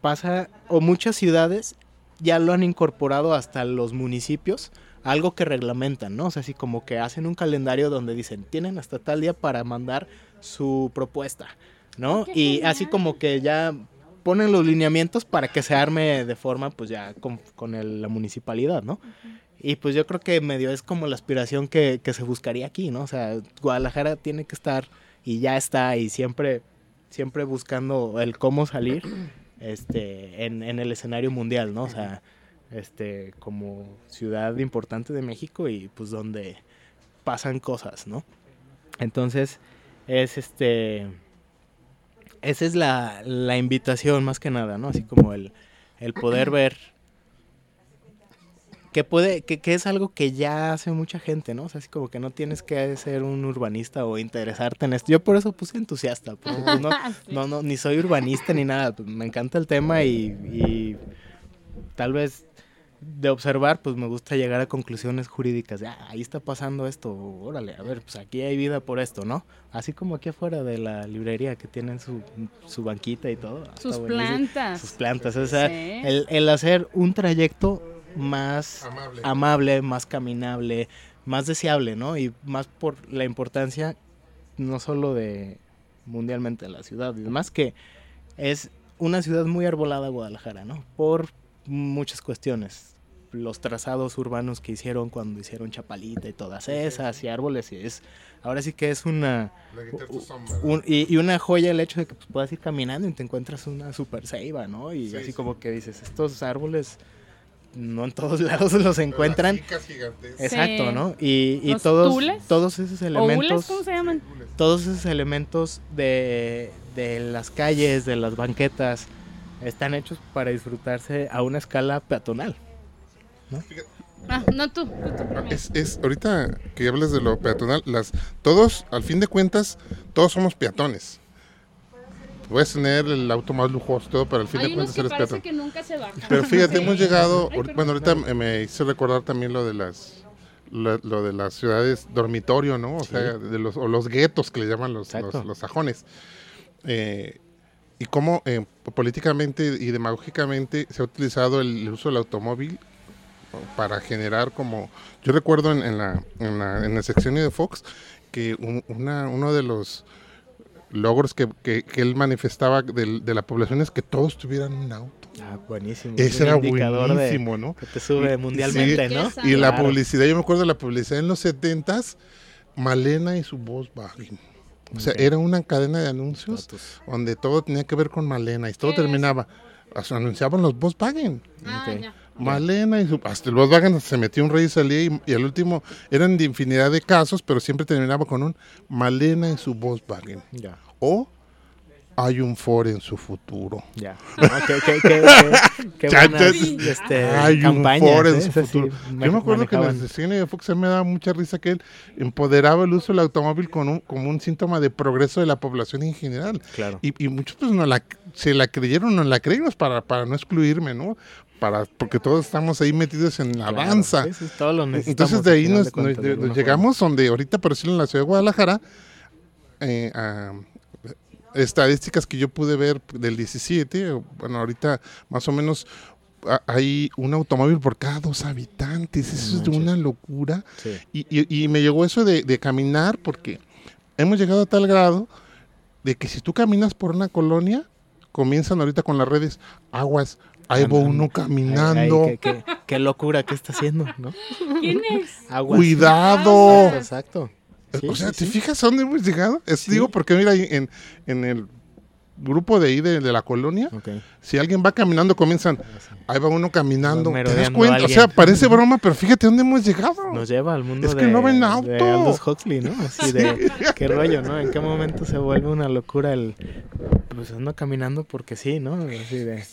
pasa, o muchas ciudades ya lo han incorporado hasta los municipios, algo que reglamentan, ¿no? O sea, así como que hacen un calendario donde dicen, tienen hasta tal día para mandar su propuesta, ¿no? ¡Qué Y así genial! como que ya ponen los lineamientos para que se arme de forma, pues ya con, con el- la municipalidad, ¿no? Y pues yo creo que medio es como la aspiración que, que se buscaría aquí, ¿no? O sea, Guadalajara tiene que estar y ya está y siempre, siempre buscando el cómo salir este, en, en el escenario mundial, ¿no? O sea, este, como ciudad importante de México y pues donde pasan cosas, ¿no? Entonces, es este, esa es la, la invitación más que nada, ¿no? Así como el, el poder ver que puede, que, que es algo que ya hace mucha gente, ¿no? O sea, así como que no tienes que ser un urbanista o interesarte en esto. Yo por eso puse entusiasta, pues, no, *laughs* no, no, ni soy urbanista ni nada. pues, me encanta el tema y, y tal vez de observar, pues me gusta llegar a conclusiones jurídicas. de, "Ah, ahí está pasando esto, órale, a ver, pues aquí hay vida por esto, ¿no? Así como aquí afuera de la librería que tienen su, su banquita y todo. está Sus buenísimo. plantas. Sus plantas, o sea, Sí. el, el hacer un trayecto más Amable. amable, más caminable, más deseable, ¿no? Y más por la importancia no solo de mundialmente de la ciudad, y demás que es una ciudad muy arbolada Guadalajara, ¿no? Por muchas cuestiones. Los trazados urbanos que hicieron cuando hicieron Chapalita y todas esas, y árboles, y es, ahora sí que es una, un- y, y una joya el hecho de que pues, puedas ir caminando y te encuentras una super ceiba, ¿no? Y Sí, así sí. como que dices, estos árboles no en todos *laughs* lados los encuentran. Exacto, Sí. ¿no? Y, y ¿Los todos, tules? todos esos elementos, ¿Cómo se llaman? todos esos elementos de, de las calles, de las banquetas, están hechos para disfrutarse a una escala peatonal. Ah, no tú. tú, tú primero. Es, es, ahorita que hablas de lo peatonal, las, todos, al fin de cuentas, todos somos peatones. Puedes tener el auto más lujoso, todo, pero al fin Hay de unos cuentas que eres peatón. que nunca se bajan. Pero fíjate, Sí. hemos *laughs* llegado, Ay, bueno, ahorita me- me hizo recordar también lo de las lo, lo de las ciudades dormitorio, ¿no? O Sí. sea, de los, o los guetos que le llaman los, los, los sajones. Eh, y cómo eh, políticamente y demagógicamente se ha utilizado el, uso del automóvil para generar como... Yo recuerdo en, en la, en, la, en el sexenio de Fox que un- una, uno de los logros que, que- que él manifestaba del- de, la población es que todos tuvieran un auto. Ah, buenísimo. Ese Un era indicador de- buenísimo, ¿no? Que te sube mundialmente, Sí. ¿no? Y la publicidad, yo me acuerdo de la publicidad en los 70s, Malena y su Volkswagen. O sea, era una cadena de anuncios Datos. donde todo tenía que ver con Malena y todo terminaba. o sea, anunciaban los Volkswagen. Ah, Ok. ya. Malena y su, hasta el Volkswagen se metió un rey y salía y, y al último eran de infinidad de casos, pero siempre terminaba con un Malena y su Volkswagen. Ya, O hay un Ford en su futuro. ya. No, qué, qué, qué, qué, *laughs* qué Chan, buenas, chan. este, Hay un. Ford en ¿eh? su sí futuro. Yo me acuerdo que en el cine de Fox me daba mucha risa que él empoderaba el uso del automóvil con un, como un síntoma de progreso de la población en general. Claro. Y, y muchos pues no la, se la creyeron, no la creímos para, para no excluirme, ¿no? Para, porque todos estamos ahí metidos en la Claro, avanza. sí, sí, todos lo necesitamos, Entonces de ahí nos, de cuentas, nos- de nos alguna llegamos donde ahorita, por decirlo en la ciudad de Guadalajara, eh, a estadísticas que yo pude ver del 17, o, bueno, ahorita más o menos hay un automóvil por cada dos habitantes, eso es de una locura. Sí. Y, y- y me llegó eso de, de caminar porque hemos llegado a tal grado de que si tú caminas por una colonia, comienzan ahorita con las redes, aguas, ahí va uno Ay, caminando. ay, qué, qué- qué locura que está haciendo, ¿no? ¿Quién es? Aguas. Cuidado. Exacto. Sí, o sea, sí, ¿te sí. fijas a dónde hemos llegado? Es, Digo, porque mira, en, en el grupo de ahí de, de la colonia, si alguien va caminando, comienzan, ahí va uno caminando. ¿Te das cuenta? O sea, parece broma, pero fíjate dónde hemos llegado. Nos lleva al mundo Es que de, no ven de auto. Aldous Huxley, ¿no? *laughs* Así de, qué rollo, ¿no? ¿En qué momento se vuelve una locura el, pues ando caminando porque sí, ¿no? Así de,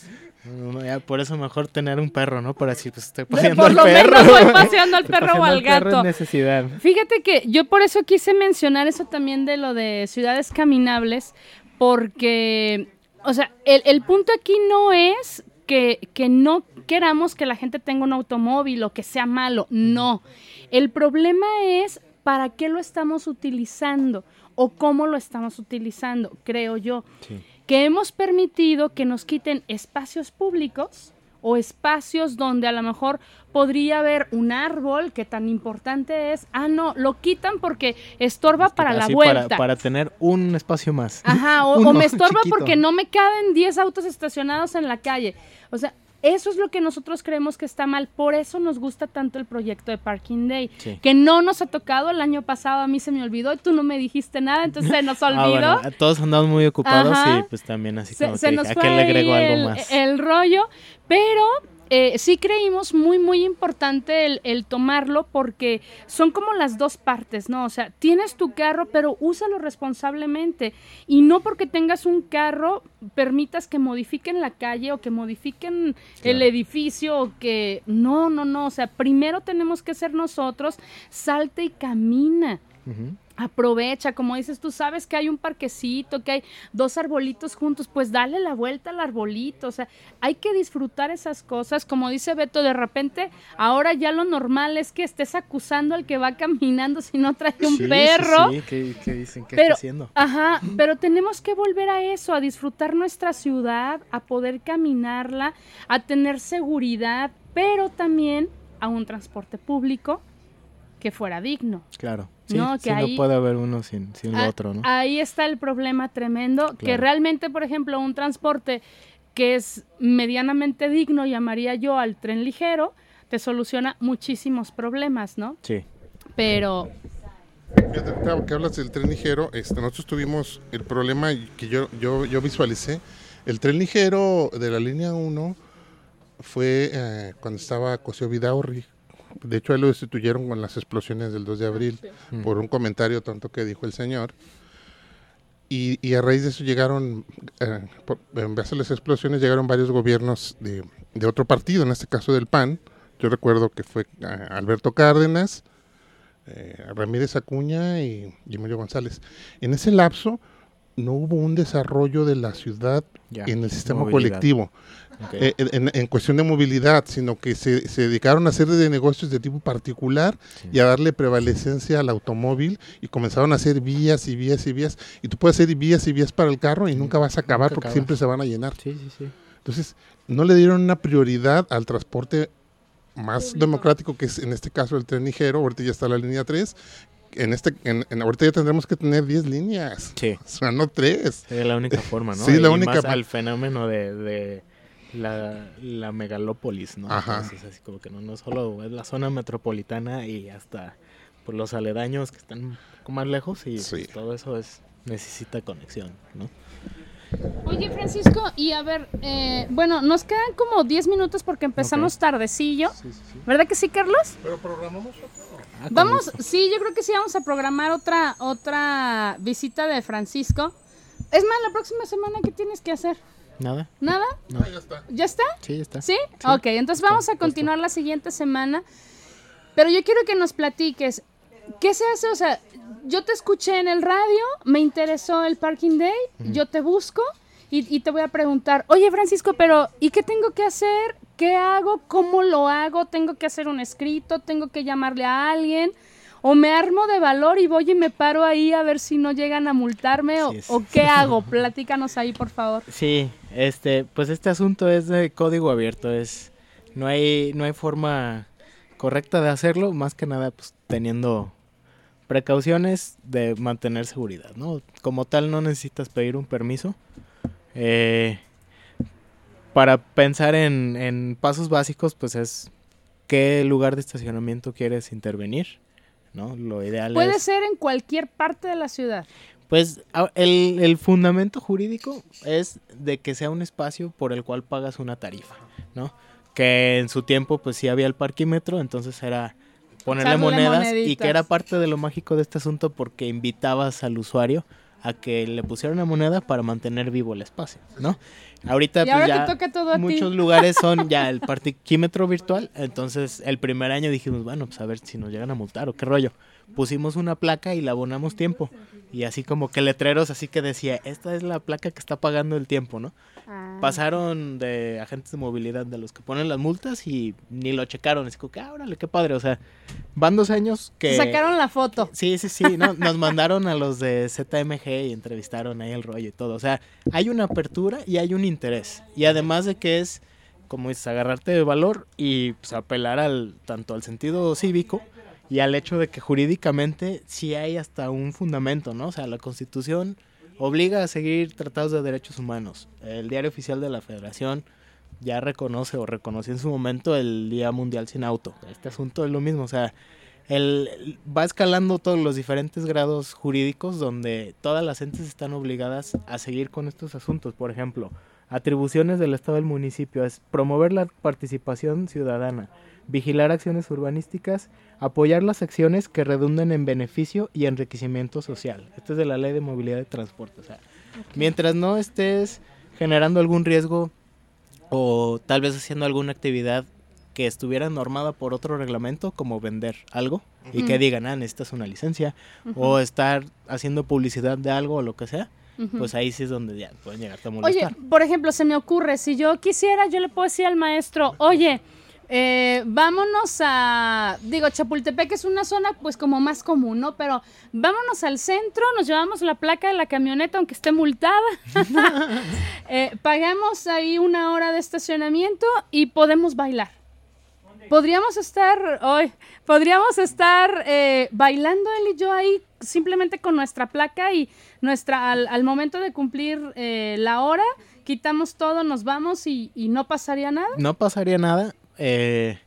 no, no, ya por eso mejor tener un perro, ¿no? Para decir, pues estoy paseando Por al lo perro. menos voy *laughs* paseando al perro o paseando al perro gato. es necesidad. Fíjate que yo por eso quise mencionar eso también de lo de ciudades caminables, porque, o sea, el, el punto aquí no es que, que no queramos que la gente tenga un automóvil o que sea malo, no. El problema es para qué lo estamos utilizando o cómo lo estamos utilizando, creo yo Sí. Que hemos permitido que nos quiten espacios públicos o espacios donde a lo mejor podría haber un árbol que tan importante es. Ah, no, lo quitan porque estorba para la vuelta. Para, para tener un espacio más. Ajá, o, *laughs* me *laughs* estorba chiquito. porque no me caben 10 autos estacionados en la calle. O sea, eso es lo que nosotros creemos que está mal. Por eso nos gusta tanto el proyecto de Parking Day. Sí. Que no nos ha tocado el año pasado, a mí se me olvidó y tú no me dijiste nada, entonces se nos *laughs* Ah, olvidó. bueno, todos andamos muy ocupados Ajá. y pues también así se, como se que nos dije, ¿a qué le agrego algo más? el rollo, pero eh, sí creímos muy, muy importante el, el tomarlo porque son como las dos partes, ¿no? O sea, tienes tu carro, pero úsalo responsablemente y no porque tengas un carro permitas que modifiquen la calle o que modifiquen el edificio o que... No, no, no, o sea, primero tenemos que ser nosotros, salte y camina. Aprovecha, como dices, tú sabes que hay un parquecito, que hay dos arbolitos juntos, pues dale la vuelta al arbolito, o sea, hay que disfrutar esas cosas, como dice Beto, de repente, ahora ya lo normal es que estés acusando al que va caminando si no trae un Sí, sí, perro. Sí, ¿qué, qué dicen? ¿Qué Pero, está haciendo? ajá, pero tenemos que volver a eso, a disfrutar nuestra ciudad, a poder caminarla, a tener seguridad, pero también a un transporte público que fuera digno. Claro. Sí, No, que sí, ahí- no puede haber uno sin, sin Ah, lo otro, ¿no? Ahí está el problema tremendo, que realmente, por ejemplo, un transporte que es medianamente digno, llamaría yo al tren ligero, te soluciona muchísimos problemas, ¿no? Sí. Pero, Fíjate, que hablas del tren ligero, este, nosotros tuvimos el problema que yo, yo, yo visualicé. El tren ligero de la línea 1 fue eh, cuando estaba Cosío Vidaurri. De hecho, él lo destituyeron con las explosiones del 2 de abril por un comentario tonto que dijo el señor. Y, y a raíz de eso llegaron, eh, por- en base a las explosiones, llegaron varios gobiernos de, de otro partido, en este caso del PAN. Yo recuerdo que fue eh, Alberto Cárdenas, eh, Ramírez Acuña y, y Emilio González. En ese lapso no hubo un desarrollo de la ciudad Ya, en el sistema movilidad. colectivo, Ok. eh, en, en cuestión de movilidad, sino que se, se dedicaron a hacer de negocios de tipo particular Sí. y a darle prevalecencia al automóvil y comenzaron a hacer vías y vías y vías. Y tú puedes hacer vías y vías para el carro y nunca vas a acabar nunca porque acabas. siempre se van a llenar. Sí, sí, sí. Entonces, no le dieron una prioridad al transporte más democrático, que es en este caso el tren ligero, ahorita ya está la línea 3. En este, en, en- ahorita ya tendremos que tener 10 líneas, Sí, o sea, no 3. es la única forma, ¿no? Sí, la Y única más al fenómeno de, de la, la megalópolis, ¿no? Ajá. Entonces, así como que no, no solo es la zona metropolitana y hasta por los aledaños que están un poco más lejos y Sí. pues, todo eso es necesita conexión, ¿no? Oye, Francisco, y a ver, eh, bueno, nos quedan como 10 minutos porque empezamos tardecillo. ¿Verdad que sí, Carlos? Pero programamos Ah, con Vamos, gusto. sí, yo creo que sí vamos a programar otra otra visita de Francisco. Es más, la próxima semana, ¿qué tienes que hacer? ¿Nada? ¿Nada? Ah, ya está. ¿Ya está? Sí, ya está. ¿Sí? Ok, entonces vamos a justo. continuar la siguiente semana. Pero yo quiero que nos platiques, ¿qué se hace? O sea, yo te escuché en el radio, me interesó el Parking Day, yo te busco y, y te voy a preguntar, oye Francisco, pero ¿y qué tengo que hacer? ¿Qué hago? ¿Cómo lo hago? ¿Tengo que hacer un escrito? ¿Tengo que llamarle a alguien? ¿O me armo de valor y voy y me paro ahí a ver si no llegan a multarme? ¿O, qué *laughs* hago? Platícanos ahí, por favor. Sí, este, pues este asunto es de código abierto, es no hay no hay forma correcta de hacerlo, más que nada pues teniendo precauciones de mantener seguridad, ¿no? Como tal no necesitas pedir un permiso. Eh, para pensar en, en pasos básicos, pues es qué lugar de estacionamiento quieres intervenir, ¿no? Lo ideal Puede es... ser en cualquier parte de la ciudad. Pues el, el fundamento jurídico es de que sea un espacio por el cual pagas una tarifa, ¿no? Que en su tiempo pues sí había el parquímetro, entonces era ponerle monedas y que era parte de lo mágico de este asunto porque invitabas al usuario a que le pusiera una moneda para mantener vivo el espacio, ¿no? Ahorita Y pues ahora ya te toca todo a ti. muchos lugares son ya el parquímetro virtual, entonces el primer año dijimos, bueno, pues a ver si nos llegan a multar o qué rollo. Pusimos una placa y la abonamos tiempo. Y así como que letreros así que decía, esta es la placa que está pagando el tiempo, ¿no? Ah. Pasaron de agentes de movilidad de los que ponen las multas y ni lo checaron. Es como que, ah, órale, qué padre. O sea, van dos años que... Sacaron la foto. Sí, sí, sí, no, nos mandaron a los de ZMG y entrevistaron ahí el rollo y todo. O sea, hay una apertura y hay un interés. Y además de que es, como dices, agarrarte de valor y pues, apelar al tanto al sentido cívico y al hecho de que jurídicamente sí hay hasta un fundamento, ¿no? O sea, la Constitución obliga a seguir tratados de derechos humanos. El Diario Oficial de la Federación ya reconoce o reconoció en su momento el Día Mundial sin Auto. Este asunto es lo mismo, o sea, el, va escalando todos los diferentes grados jurídicos donde todas las entes están obligadas a seguir con estos asuntos. Por ejemplo, atribuciones del Estado del municipio es promover la participación ciudadana, vigilar acciones urbanísticas, apoyar las acciones que redunden en beneficio y enriquecimiento social. Esto es de la Ley de Movilidad de Transporte. O sea, mientras no estés generando algún riesgo o tal vez haciendo alguna actividad que estuviera normada por otro reglamento, como vender algo, y que digan, ah, necesitas una licencia, o estar haciendo publicidad de algo o lo que sea, Ujú. pues ahí sí es donde ya pueden llegarte a Oye, molestar. por ejemplo, se me ocurre, si yo quisiera, yo le puedo decir al maestro, oye, eh, vámonos a, digo, Chapultepec es una zona pues como más común, ¿no? Pero vámonos al centro, nos llevamos la placa de la camioneta aunque esté multada, *laughs* Eh, pagamos ahí una hora de estacionamiento y podemos bailar. Podríamos estar hoy, podríamos estar eh, bailando él y yo ahí simplemente con nuestra placa y nuestra al, al momento de cumplir eh, la hora quitamos todo, nos vamos y, y no pasaría nada. No pasaría nada eh,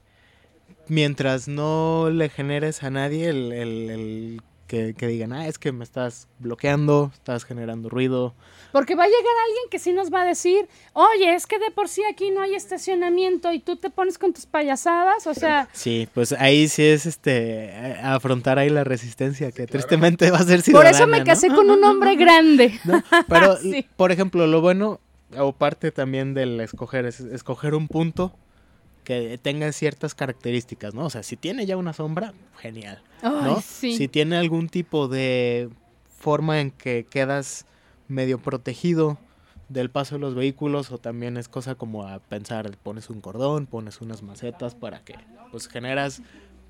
mientras no le generes a nadie el, el- el que, que digan, ah, es que me estás bloqueando, estás generando ruido. Porque va a llegar alguien que sí nos va a decir, oye, es que de por sí aquí no hay estacionamiento y tú te pones con tus payasadas, o sea, Sí, pues ahí sí es este a- afrontar ahí la resistencia que tristemente va a ser por eso me ¿no? casé con un hombre grande. ¿no? Pero, *laughs* Sí. por ejemplo, lo bueno, o parte también del escoger, es escoger un punto que tenga ciertas características, ¿no? O sea, si tiene ya una sombra, genial, ¿no? Ay, sí. Si tiene algún tipo de forma en que quedas medio protegido del paso de los vehículos o también es cosa como a pensar, pones un cordón, pones unas macetas para que pues generas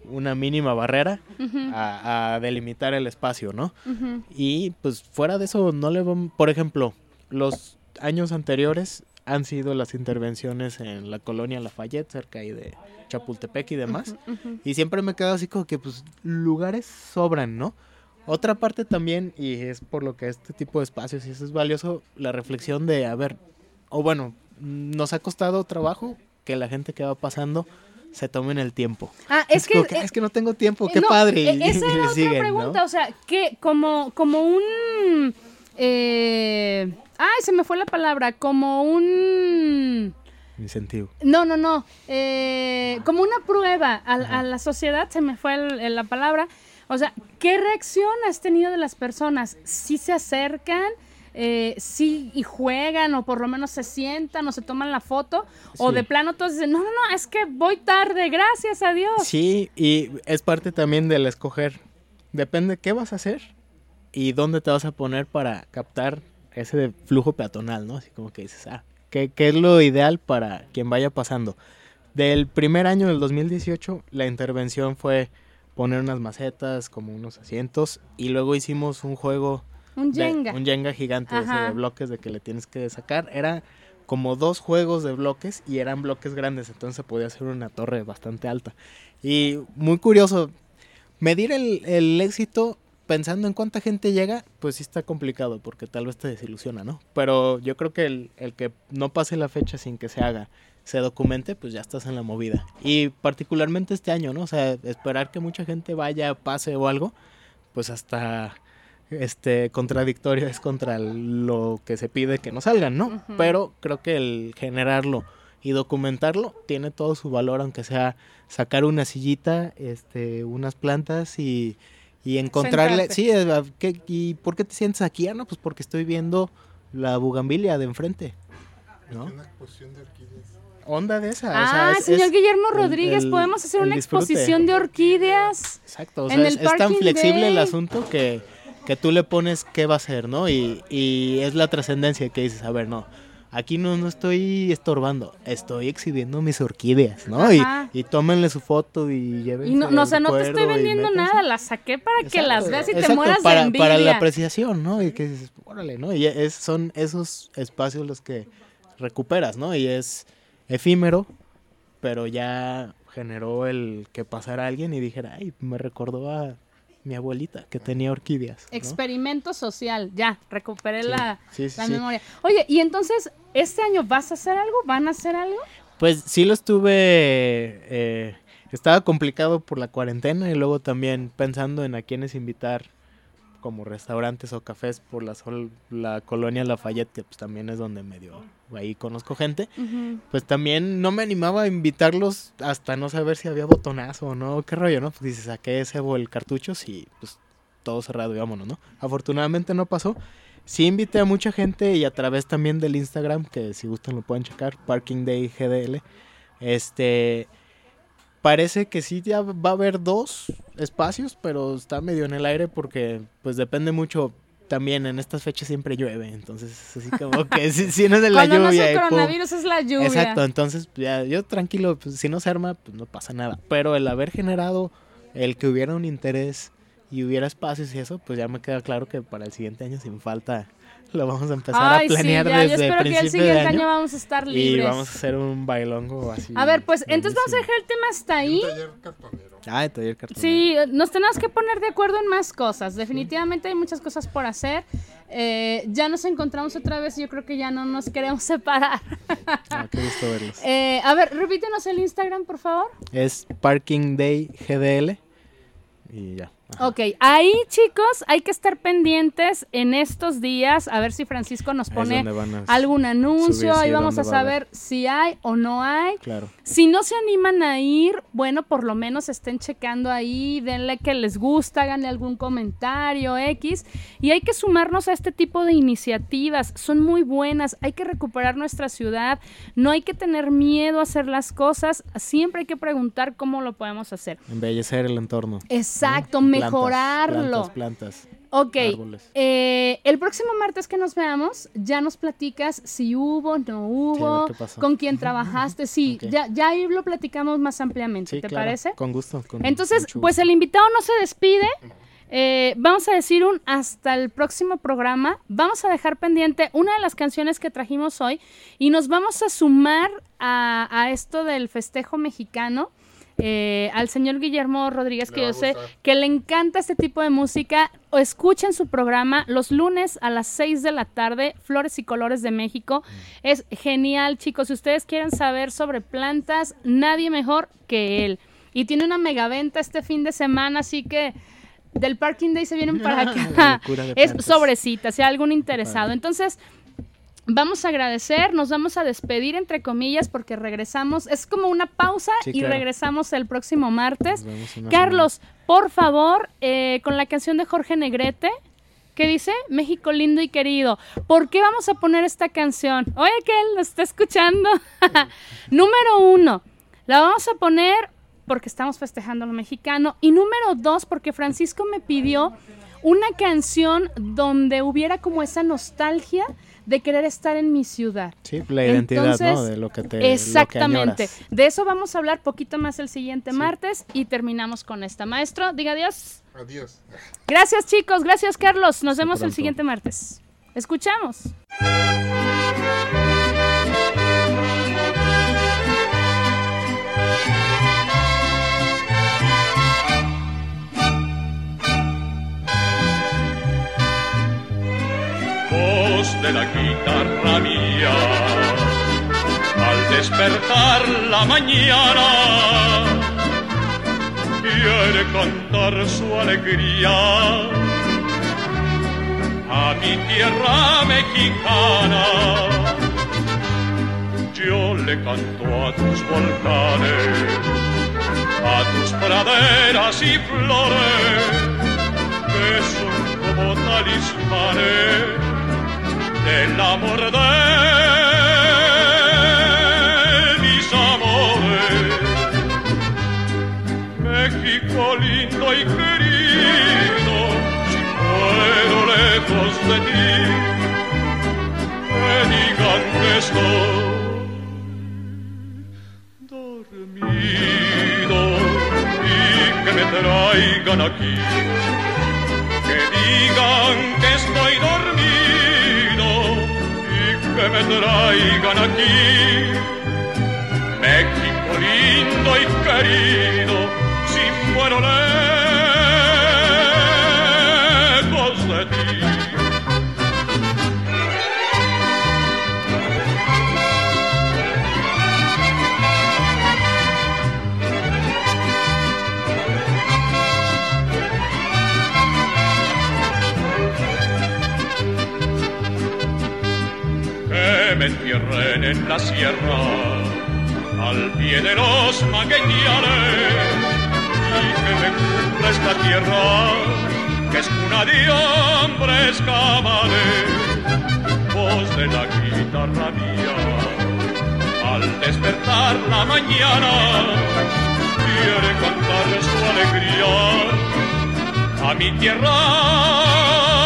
una mínima barrera a, a delimitar el espacio, ¿no? Y pues fuera de eso, no le van, por ejemplo, los años anteriores han sido las intervenciones en la colonia Lafayette, cerca ahí de Chapultepec y demás. Y siempre me quedo así como que, pues, lugares sobran, ¿no? Otra parte también, y es por lo que este tipo de espacios, y eso es valioso, la reflexión de, a ver, o bueno, nos ha costado trabajo que la gente que va pasando se tomen el tiempo. Ah, es, que, eh, es que no tengo tiempo, qué no, padre. eh, y- Esa era *laughs* otra siguen, ¿no? pregunta, o sea, que como, como un... eh, ay, se me fue la palabra, como un... Incentivo. No, no, no. eh, como una prueba a, a la sociedad, se me fue el- el- la palabra. O sea, ¿qué reacción has tenido de las personas? ¿Sí se acercan? Eh, ¿Sí y juegan? ¿O por lo menos se sientan o se toman la foto? ¿O de plano todos dicen, no, no, no, es que voy tarde, gracias a Dios? Sí, y es parte también del escoger. Depende qué vas a hacer y dónde te vas a poner para captar ese flujo peatonal, ¿no? Así como que dices, ah, ¿qué, qué es lo ideal para quien vaya pasando? Del primer año del 2018, la intervención fue poner unas macetas, como unos asientos, y luego hicimos un juego Un de- Jenga. un Jenga gigante de bloques de que le tienes que sacar. Era como dos juegos de bloques y eran bloques grandes, entonces podía ser una torre bastante alta. Y muy curioso, medir el, el éxito pensando en cuánta gente llega, pues sí está complicado porque tal vez te desilusiona, ¿no? Pero yo creo que el, el que no pase la fecha sin que se haga, se documente, pues ya estás en la movida. Y particularmente este año, ¿no? O sea, esperar que mucha gente vaya, pase o algo, pues hasta este contradictorio es contra lo que se pide que no salgan, ¿no? Pero creo que el generarlo y documentarlo tiene todo su valor, aunque sea sacar una sillita, este, unas plantas y, y encontrarle, Sentarte. sí, eh, a- ¿qué- ¿y por qué te sientes aquí? Ah, no, pues porque estoy viendo la bugambilia de enfrente, ¿no? Una exposición de orquídeas. Onda de esa. o Ah, sea, es- señor es Guillermo Rodríguez, el- podemos hacer una disfrute. exposición de orquídeas. Exacto, o En sea, el es, es tan flexible el asunto que, que tú le pones qué va a ser, ¿no? Y, y es la trascendencia que dices, a ver, no, aquí no, no estoy estorbando, estoy exhibiendo mis orquídeas, ¿no? Y, y tómenle su foto y lleven Y no, no, o sea, no te estoy vendiendo nada, las saqué para que las veas y te mueras para, de envidia. Para la apreciación, ¿no? Y que dices, órale, ¿no? Y es, son esos espacios los que recuperas, ¿no? Y es efímero, pero ya generó el que pasara alguien y dijera, ay, me recordó a mi abuelita que tenía orquídeas. ¿no? Experimento social, ya, recuperé Sí, la, sí, sí, la sí. memoria. Oye, y entonces, ¿este año vas a hacer algo? ¿Van a hacer algo? Pues sí lo estuve, eh, estaba complicado por la cuarentena y luego también pensando en a quiénes invitar como restaurantes o cafés por la, sol- la colonia Lafayette, que pues también es donde medio ahí conozco gente. Pues también no me animaba a invitarlos hasta no saber si había botonazo o no, qué rollo, ¿no? Pues dices, saqué ese o el cartucho y pues todo cerrado y vámonos, ¿no? Afortunadamente no pasó. Sí invité a mucha gente y a través también del Instagram, que si gustan lo pueden checar, Parking Day GDL. Este, parece que sí ya va a haber dos espacios, pero está medio en el aire porque pues depende mucho. También en estas fechas siempre llueve, entonces es así como que si, si no es de la Cuando no es lluvia. el pum. coronavirus, es la lluvia. Exacto, entonces ya, yo tranquilo, pues, si no se arma, pues no pasa nada. Pero el haber generado el que hubiera un interés y hubiera espacios y eso, pues ya me queda claro que para el siguiente año sin falta *laughs* lo vamos a empezar Ay, a planear sí, ya, yo desde espero que el siguiente año. año vamos a estar y libres. vamos a hacer un bailongo así. A ver, pues entonces vamos a dejar el tema hasta ahí. Un taller cartonero. Ah, el taller cartonero. Sí, nos tenemos que poner de acuerdo en más cosas. Definitivamente hay muchas cosas por hacer. Eh, ya nos encontramos otra vez y yo creo que ya no nos queremos separar. *laughs* Ah, qué gusto verlos. Eh, a ver, repítenos el Instagram, por favor. Es Parking Day GDL y ya. Ajá. Ok, ahí chicos, hay que estar pendientes en estos días a ver si Francisco nos pone algún anuncio, ahí vamos a va saber si hay o no hay. Claro. Si no se animan a ir, bueno, por lo menos estén checando ahí, denle que les gusta, háganle algún comentario X. Y hay que sumarnos a este tipo de iniciativas, son muy buenas, hay que recuperar nuestra ciudad, no hay que tener miedo a hacer las cosas, siempre hay que preguntar cómo lo podemos hacer. Embellecer el entorno. Exacto, mejorarlo. Plantas, plantas. Ok, eh, el próximo martes que nos veamos, ya nos platicas si hubo, no hubo, con quién trabajaste, sí, ya, ya ahí lo platicamos más ampliamente, Sí, ¿te claro, parece? Con gusto. con Entonces, pues gusto. el invitado no se despide, Eh, vamos a decir un hasta el próximo programa. Vamos a dejar pendiente una de las canciones que trajimos hoy y nos vamos a sumar a, a esto del festejo mexicano. Eh, al señor Guillermo Rodríguez, que yo sé que le encanta este tipo de música. O escuchen su programa los lunes a las 6 de la tarde, Flores y Colores de México. Mm. Es genial, chicos. Si ustedes quieren saber sobre plantas, nadie mejor que él. Y tiene una megaventa este fin de semana, así que del Parking Day se vienen para *laughs* acá. Es plantas. sobrecita, si hay algún interesado. Entonces, vamos a agradecer, nos vamos a despedir entre comillas porque regresamos. Es como una pausa Sí, y claro. regresamos el próximo martes. Carlos, por favor, eh, con la canción de Jorge Negrete. ¿Qué dice? México lindo y querido. ¿Por qué vamos a poner esta canción? Oye, que él lo está escuchando. *laughs* número uno, la vamos a poner porque estamos festejando lo mexicano. Y número dos, porque Francisco me pidió una canción donde hubiera como esa nostalgia de querer estar en mi ciudad. Sí, la identidad, ¿no? De lo que te lo que Exactamente. de eso vamos a hablar poquito más el siguiente martes y terminamos con esta. Maestro, diga adiós. Adiós. Gracias chicos, gracias Carlos. Nos vemos el siguiente martes. Escuchamos. De la guitarra mía. Al despertar la mañana, quiere cantar su alegría a mi tierra mexicana. Yo le canto a tus volcanes, a tus praderas y flores que son como talismanes del amor de mis amores. México lindo y querido, si muero lejos de ti, que digan que estoy dormido que me traigan aquí que digan que estoy dormido que me traigan aquí. México lindo y querido, si muero lejos en la sierra al pie de los magueñales y que me cubra esta tierra que es cuna de hombres cabales. Voz de la guitarra mía al despertar la mañana quiere cantar su alegría a mi tierra